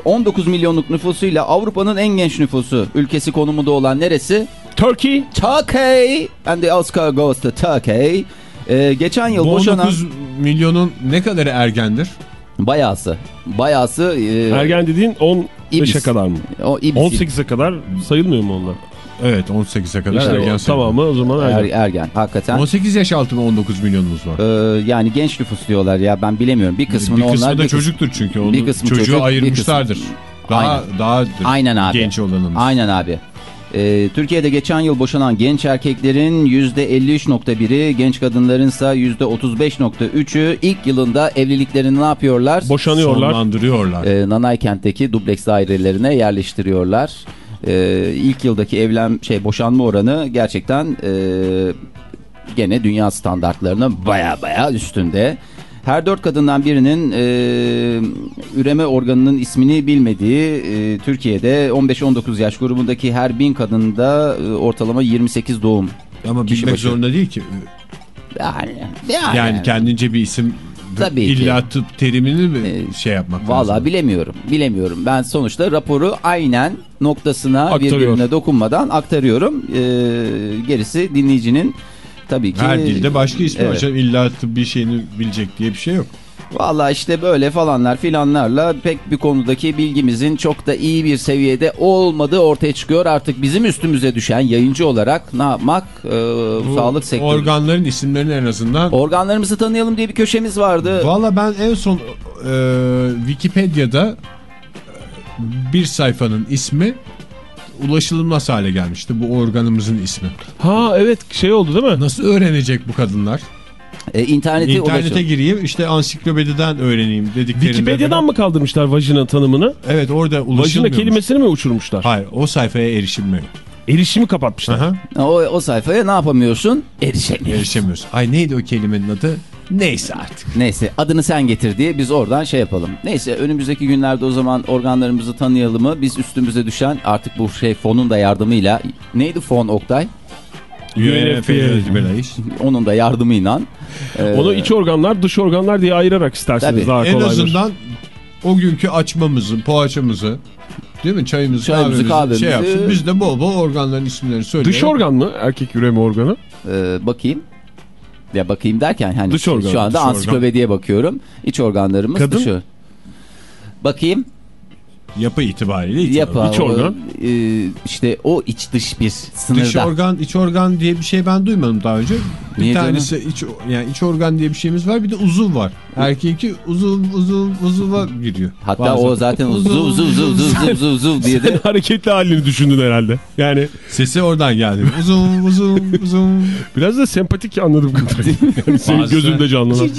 19 milyonluk nüfusuyla Avrupa'nın en genç nüfusu ülkesi konumunda olan neresi?
Turkey.
Turkey. And the Oscar goes to Turkey. E, geçen yıl
Bu
boşanan
19 milyonun ne kadarı ergendir?
bayağısı. Bayağısı e,
Ergen dediğin 15'e
İbis.
kadar mı?
o ibis-
18'e kadar sayılmıyor mu onlar?
Evet 18'e kadar
İşte
ergen
tamamı o zaman
er,
ergen.
ergen hakikaten.
18 yaş altı mı 19 milyonumuz var?
Ee, yani genç nüfus diyorlar ya ben bilemiyorum. Bir kısmını
bir kısmı
onlar
da
bir kısmı-
çocuktur çünkü. Onu
bir kısmı
çocuğu
çocuk, bir
ayırmışlardır. Daha,
Aynen.
daha
Aynen abi.
genç olanımız.
Aynen abi. Ee, Türkiye'de geçen yıl boşanan genç erkeklerin %53.1'i, genç kadınların ise %35.3'ü ilk yılında evliliklerini ne yapıyorlar?
Boşanıyorlar.
Sonlandırıyorlar.
Ee, Nanay kentteki dubleks dairelerine yerleştiriyorlar. Ee, ilk yıldaki evlen şey boşanma oranı gerçekten e, gene dünya standartlarının baya baya üstünde. Her dört kadından birinin e, üreme organının ismini bilmediği e, Türkiye'de 15-19 yaş grubundaki her bin kadında e, ortalama 28 doğum.
Ama bilmek
başı.
zorunda değil ki.
Yani, yani,
Yani kendince bir isim
Tabii ki.
illa tıp terimini mi
Ee,
şey yapmak
Vallahi
lazım?
bilemiyorum. Bilemiyorum. Ben sonuçta raporu aynen noktasına
Aktarıyor.
birbirine dokunmadan aktarıyorum. Ee, gerisi dinleyicinin tabii ki...
Her dilde başka ismi var.
Evet.
Canım İlla tıp bir şeyini bilecek diye bir şey yok.
Vallahi işte böyle falanlar filanlarla pek bir konudaki bilgimizin çok da iyi bir seviyede olmadığı ortaya çıkıyor. Artık bizim üstümüze düşen yayıncı olarak ne yapmak? Ee,
Bu
sağlık sektörü.
Organların isimlerini en azından.
Organlarımızı tanıyalım diye bir köşemiz vardı.
Valla ben en son e, Wikipedia'da e, bir sayfanın ismi ulaşılmaz hale gelmişti. Bu organımızın ismi.
Ha evet şey oldu değil mi?
Nasıl öğrenecek bu kadınlar?
Ee, internete,
İnternete
ulaşın.
gireyim işte ansiklopediden öğreneyim dediklerinde.
Wikipedia'dan
falan-
mı kaldırmışlar vajina tanımını?
Evet orada
Vajina
ulaşılmıyor.
kelimesini mi uçurmuşlar?
Hayır o sayfaya erişilmiyor.
Erişimi kapatmışlar.
Aha,
O, o sayfaya ne yapamıyorsun? Erişemiyorsun.
erişemiyorsun. Ay neydi o kelimenin adı? Neyse artık.
Neyse adını sen getir diye biz oradan şey yapalım. Neyse önümüzdeki günlerde o zaman organlarımızı tanıyalım mı? Biz üstümüze düşen artık bu şey fonun da yardımıyla neydi fon Oktay?
UNFPA.
Onun da yardımıyla. e,
Onu iç organlar dış organlar diye ayırarak isterseniz
Tabii.
daha
En
kolaydır.
azından o günkü açmamızı, poğaçamızı değil mi? Çayımızı,
Çayımızı,
kahvemizi, şey yapsın. Biz de bol bol organların isimlerini söyleyelim.
Dış organ mı? Erkek üreme organı.
e, bakayım. Ya bakayım derken hani
Dış organ,
şu anda ansiklopediye bakıyorum. İç organlarımız
Kadın?
dışı. Bakayım.
Yapı itibariyle iç
Yapı.
organ.
İç organ.
o, e, işte o iç dış bir sınırda.
Dış organ, iç organ diye bir şey ben duymadım daha önce. Bir
Niye canım?
tanesi iç yani iç organ diye bir şeyimiz var. Bir de uzuv var. Erkeğinki uzuv uzuv uzuva giriyor.
Hatta
Bazen.
o zaten zuv zuv zuv zuv zuv zuv zuv diye de
Hareketli halini düşündün herhalde. Yani
Sesi oradan geldi. Uzuv uzuv uzuv.
biraz da sempatik anladım kadarıyla. Yani senin gözünde canlanan.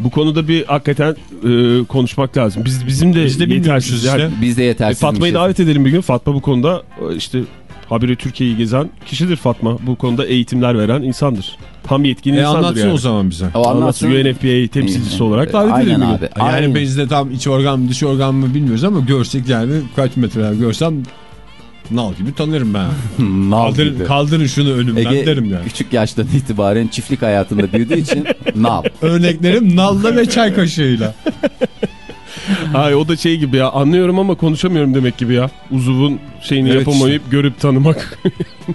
Bu konuda bir hakikaten e, konuşmak lazım. Biz bizim de,
Biz de
yetersiz.
bilmiyoruz
Yani,
işte.
biz de
e,
yetersiz.
Fatma'yı davet edelim bir gün. Fatma bu konuda e, işte habire Türkiye'yi gezen kişidir Fatma. Bu konuda eğitimler veren insandır. Tam yetkin
E
insandır
anlatsın
yani.
o zaman bize.
O
Anlatsın UNFPA temsilcisi olarak davet
Aynen
edelim bir gün.
abi.
Yani
aynen.
biz de tam iç organ mı dış organ mı bilmiyoruz ama görsek yani kaç metre görsem Nal gibi tanırım ben.
Nal
Kaldırın,
gibi.
kaldırın şunu önümden
Ege
derim yani.
küçük yaştan itibaren çiftlik hayatında büyüdüğü için nal.
Örneklerim nalla ve çay kaşığıyla.
Ay o da şey gibi ya anlıyorum ama konuşamıyorum demek gibi ya. Uzuvun şeyini
Evet
yapamayıp görüp tanımak.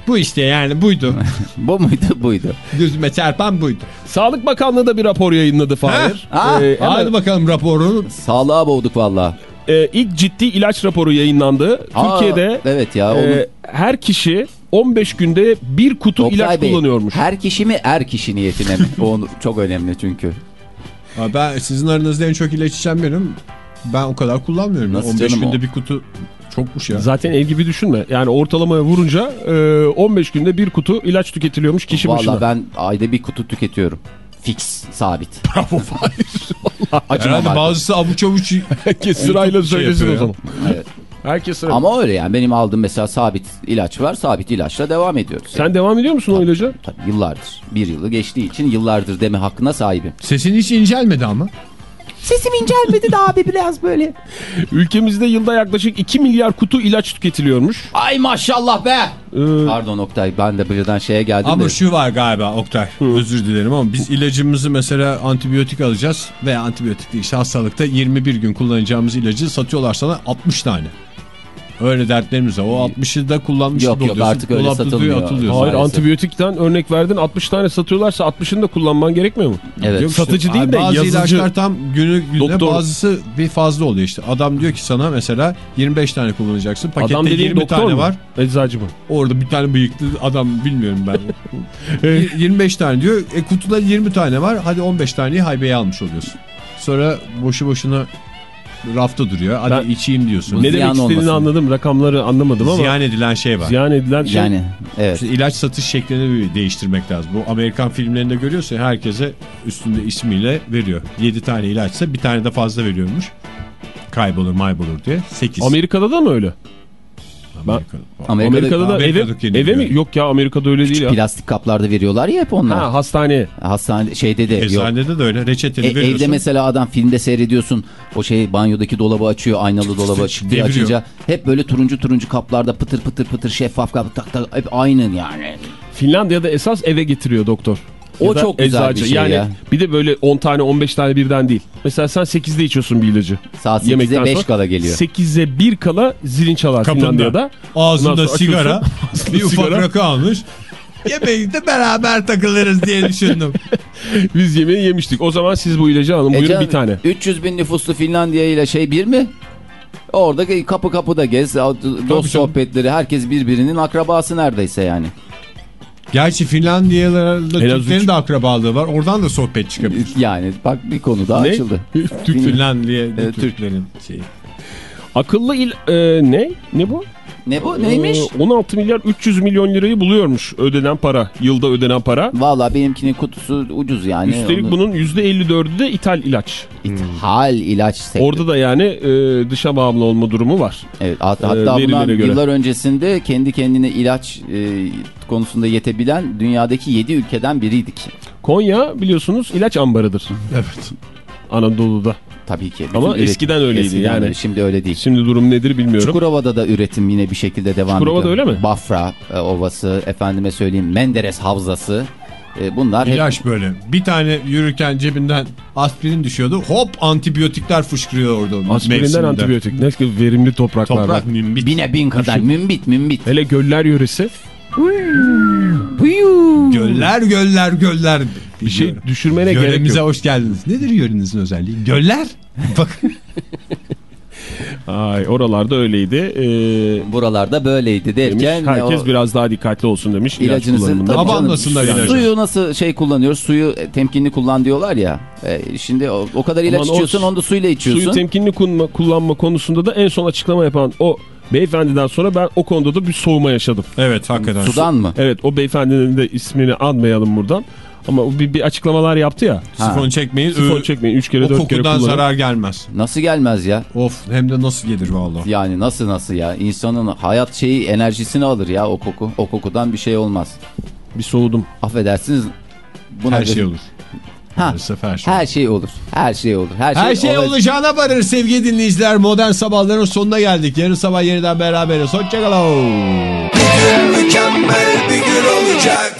Bu işte yani buydu.
Bu muydu buydu.
Gözüme çarpan buydu.
Sağlık Bakanlığı da bir rapor yayınladı Fahir.
Ha?
Ee, hemen,
Hadi bakalım raporunu.
Sağlığa boğduk valla.
E, ilk ciddi ilaç raporu yayınlandı.
Aa,
Türkiye'de
Evet ya. Onu...
e, her kişi 15 günde bir kutu
Oktay
ilaç
Bey,
kullanıyormuş.
Her kişi mi er kişi niyetine mi? O çok önemli çünkü.
Ha, Ben sizin aranızda en çok ilaç içen benim. Ben o kadar kullanmıyorum.
Nasıl
15
canım
günde
o?
bir kutu çokmuş ya.
Zaten ev gibi düşünme. Yani ortalamaya vurunca e, 15 günde bir kutu ilaç tüketiliyormuş kişi
Valla
başına.
ben ayda bir kutu tüketiyorum. Fix, sabit.
Bravo Fahir.
Herhalde
artık.
bazısı avuç avuç
Herkes sırayla
şey
söylesin o
yapıyor
zaman.
Evet.
Herkes sırayla.
Ama öyle yani benim aldığım mesela sabit ilaç var. Sabit ilaçla devam ediyoruz.
Sen devam ediyor musun o ilaca?
Tabii yıllardır. Bir yılı geçtiği için yıllardır deme hakkına sahibim.
Sesin hiç incelmedi ama.
Sesim incelmedi de abi biraz böyle.
Ülkemizde yılda yaklaşık 2 milyar kutu ilaç tüketiliyormuş.
Ay maşallah be.
Ee,
Pardon Oktay ben de birden şeye geldim
Ama
de.
şu var galiba Oktay. Özür dilerim ama biz ilacımızı mesela antibiyotik alacağız veya antibiyotik değil işte hastalıkta 21 gün kullanacağımız ilacı satıyorlar sana 60 tane. Öyle dertlerimiz var. O 60'ı da kullanmış
Yok, yok, artık öyle satılmıyor.
atılıyor.
Hayır
Maalesef.
antibiyotikten örnek verdin 60 tane satıyorlarsa 60'ını da kullanman gerekmiyor mu?
Evet.
Yok işte,
Satıcı değil de
bazı
yazıcı.
ilaçlar tam günü gününe
Doktor.
bazısı bir fazla oluyor işte. Adam diyor ki sana mesela 25 tane kullanacaksın. Pakette
Adam dediğin
20
doktor
tane
mu?
var.
Eczacı mı?
Orada bir tane bıyıklı adam bilmiyorum ben. Y- 25 tane diyor. E kutuda 20 tane var. Hadi 15 taneyi haybeye almış oluyorsun. Sonra boşu boşuna rafta duruyor. Hadi
Ben-
içeyim diyorsun.
Ne demek istediğini
olmasın.
anladım. Rakamları anlamadım ama
Ziyan edilen şey var.
ziyan edilen şey.
Yani evet.
İşte ilaç satış şeklini değiştirmek lazım. Bu Amerikan filmlerinde görüyorsun herkese üstünde ismiyle veriyor. 7 tane ilaçsa bir tane de fazla veriyormuş. Kaybolur maybolur diye. 8.
Amerika'da da mı öyle?
Amerika'da.
Amerika'da,
Amerika'da da eve, eve mi? Yok ya Amerika'da öyle değil ya.
plastik kaplarda veriyorlar ya hep onlar.
Ha hastane.
Hastane şeyde de yok.
Eczanede de öyle reçeteni
E,
veriyorsun.
evde mesela adam filmde seyrediyorsun o şey banyodaki dolabı açıyor aynalı dolabı bir
deviriyor.
açınca hep böyle turuncu turuncu kaplarda pıtır pıtır pıtır şeffaf kap tak tak hep aynı yani.
Finlandiya'da esas eve getiriyor doktor.
O
Ya
çok güzel bir şey
yani
ya.
bir de böyle 10 tane 15 tane birden değil. Mesela sen 8'de içiyorsun bir ilacı.
Saat 8'e
Yemekten
5
sonra
kala geliyor.
8'e 1 kala zilin çalar
Kapında.
Finlandiya'da.
Ağzında sigara, bir ufak rakı almış. Yemeği de beraber takılırız diye düşündüm.
Biz yemeği yemiştik. O zaman siz bu ilacı alın.
E
Buyurun
canım,
bir tane.
300 bin nüfuslu Finlandiya ile şey bir mi? Orada kapı kapıda gez, dost
canım.
sohbetleri, herkes birbirinin akrabası neredeyse yani.
Gerçi
az
Türklerin
üç.
de akrabalığı var. Oradan da sohbet çıkabilir.
Yani bak bir konu daha
Ne?
açıldı.
Türk Finlandiya. Türklerin şeyi.
Akıllı il... e, ne? Ne bu?
Ne bu neymiş?
Ee, 16 milyar 300 milyon lirayı buluyormuş ödenen para. Yılda ödenen para.
Valla benimkinin kutusu ucuz yani.
Üstelik
Onu-
bunun %54'ü de ithal ilaç.
İthal ilaç sektörü.
Orada da yani e, dışa bağımlı olma durumu var.
Evet, hat-
Ee,
hatta
verilere
bundan
göre.
yıllar öncesinde kendi kendine ilaç e, konusunda yetebilen dünyadaki 7 ülkeden biriydik.
Konya biliyorsunuz ilaç ambarıdır
Evet.
Anadolu'da.
Tabii ki. Bütün
Ama
üretim-
eskiden öyleydi
Eskiden
yani.
öyle, Şimdi öyle değil.
Şimdi durum nedir bilmiyorum.
Çukurova'da da üretim yine bir şekilde devam
Çukurova'da
ediyor.
öyle mi?
Bafra e, Ovası, efendime söyleyeyim Menderes Havzası. E, bunlar hep
İlaç böyle. Bir tane yürürken cebinden aspirin düşüyordu. Hop antibiyotikler fışkırıyor orada.
Aspirinden
mevsiminde.
antibiyotik. Ne verimli topraklarda.
Toprak mimbit.
bine bin kadar mümbit mümbit.
Hele göller yöresi
Göller göller göller.
Bir şey düşürmene gerek
Yöremize
yok.
hoş geldiniz. Nedir yörenizin özelliği? Göller. Bak.
Ay oralarda öyleydi. Ee,
Buralarda böyleydi
demiş.
derken
Herkes
o
biraz daha dikkatli olsun demiş. ilaç
ilacınızın
kullanımında.
Tabii canım,
Abanmasınlar ilacı.
Suyu nasıl şey kullanıyoruz? Suyu temkinli kullan diyorlar ya. E, şimdi o, o kadar ilaç
Aman o
içiyorsun onu da suyla içiyorsun.
Suyu temkinli kullanma, kullanma konusunda da en son açıklama yapan o beyefendiden sonra ben o konuda da bir soğuma yaşadım.
Evet hakikaten.
Sudan mı?
Evet o beyefendinin de ismini anmayalım buradan. Ama o bir, bir açıklamalar yaptı ya.
Ha.
Sifon çekmeyin.
Sifon çekmeyin 3 kere
o
4 kere
kokudan
kullanın.
zarar gelmez.
Nasıl gelmez ya?
Of hem de nasıl gelir vallahi.
Yani nasıl nasıl ya? İnsanın hayat şeyi enerjisini alır ya o koku. O kokudan bir şey olmaz.
Bir soğudum.
Affedersiniz. Buna
Her şey olur.
Ha,
her şey.
her şey olur. Her şey olur. Her şey,
Her şey
olacak.
olacağına varır sevgili dinleyiciler. Modern sabahların sonuna geldik. Yarın sabah yeniden beraberiz. Hoşçakalın.
Mükemmel bir gün olacak.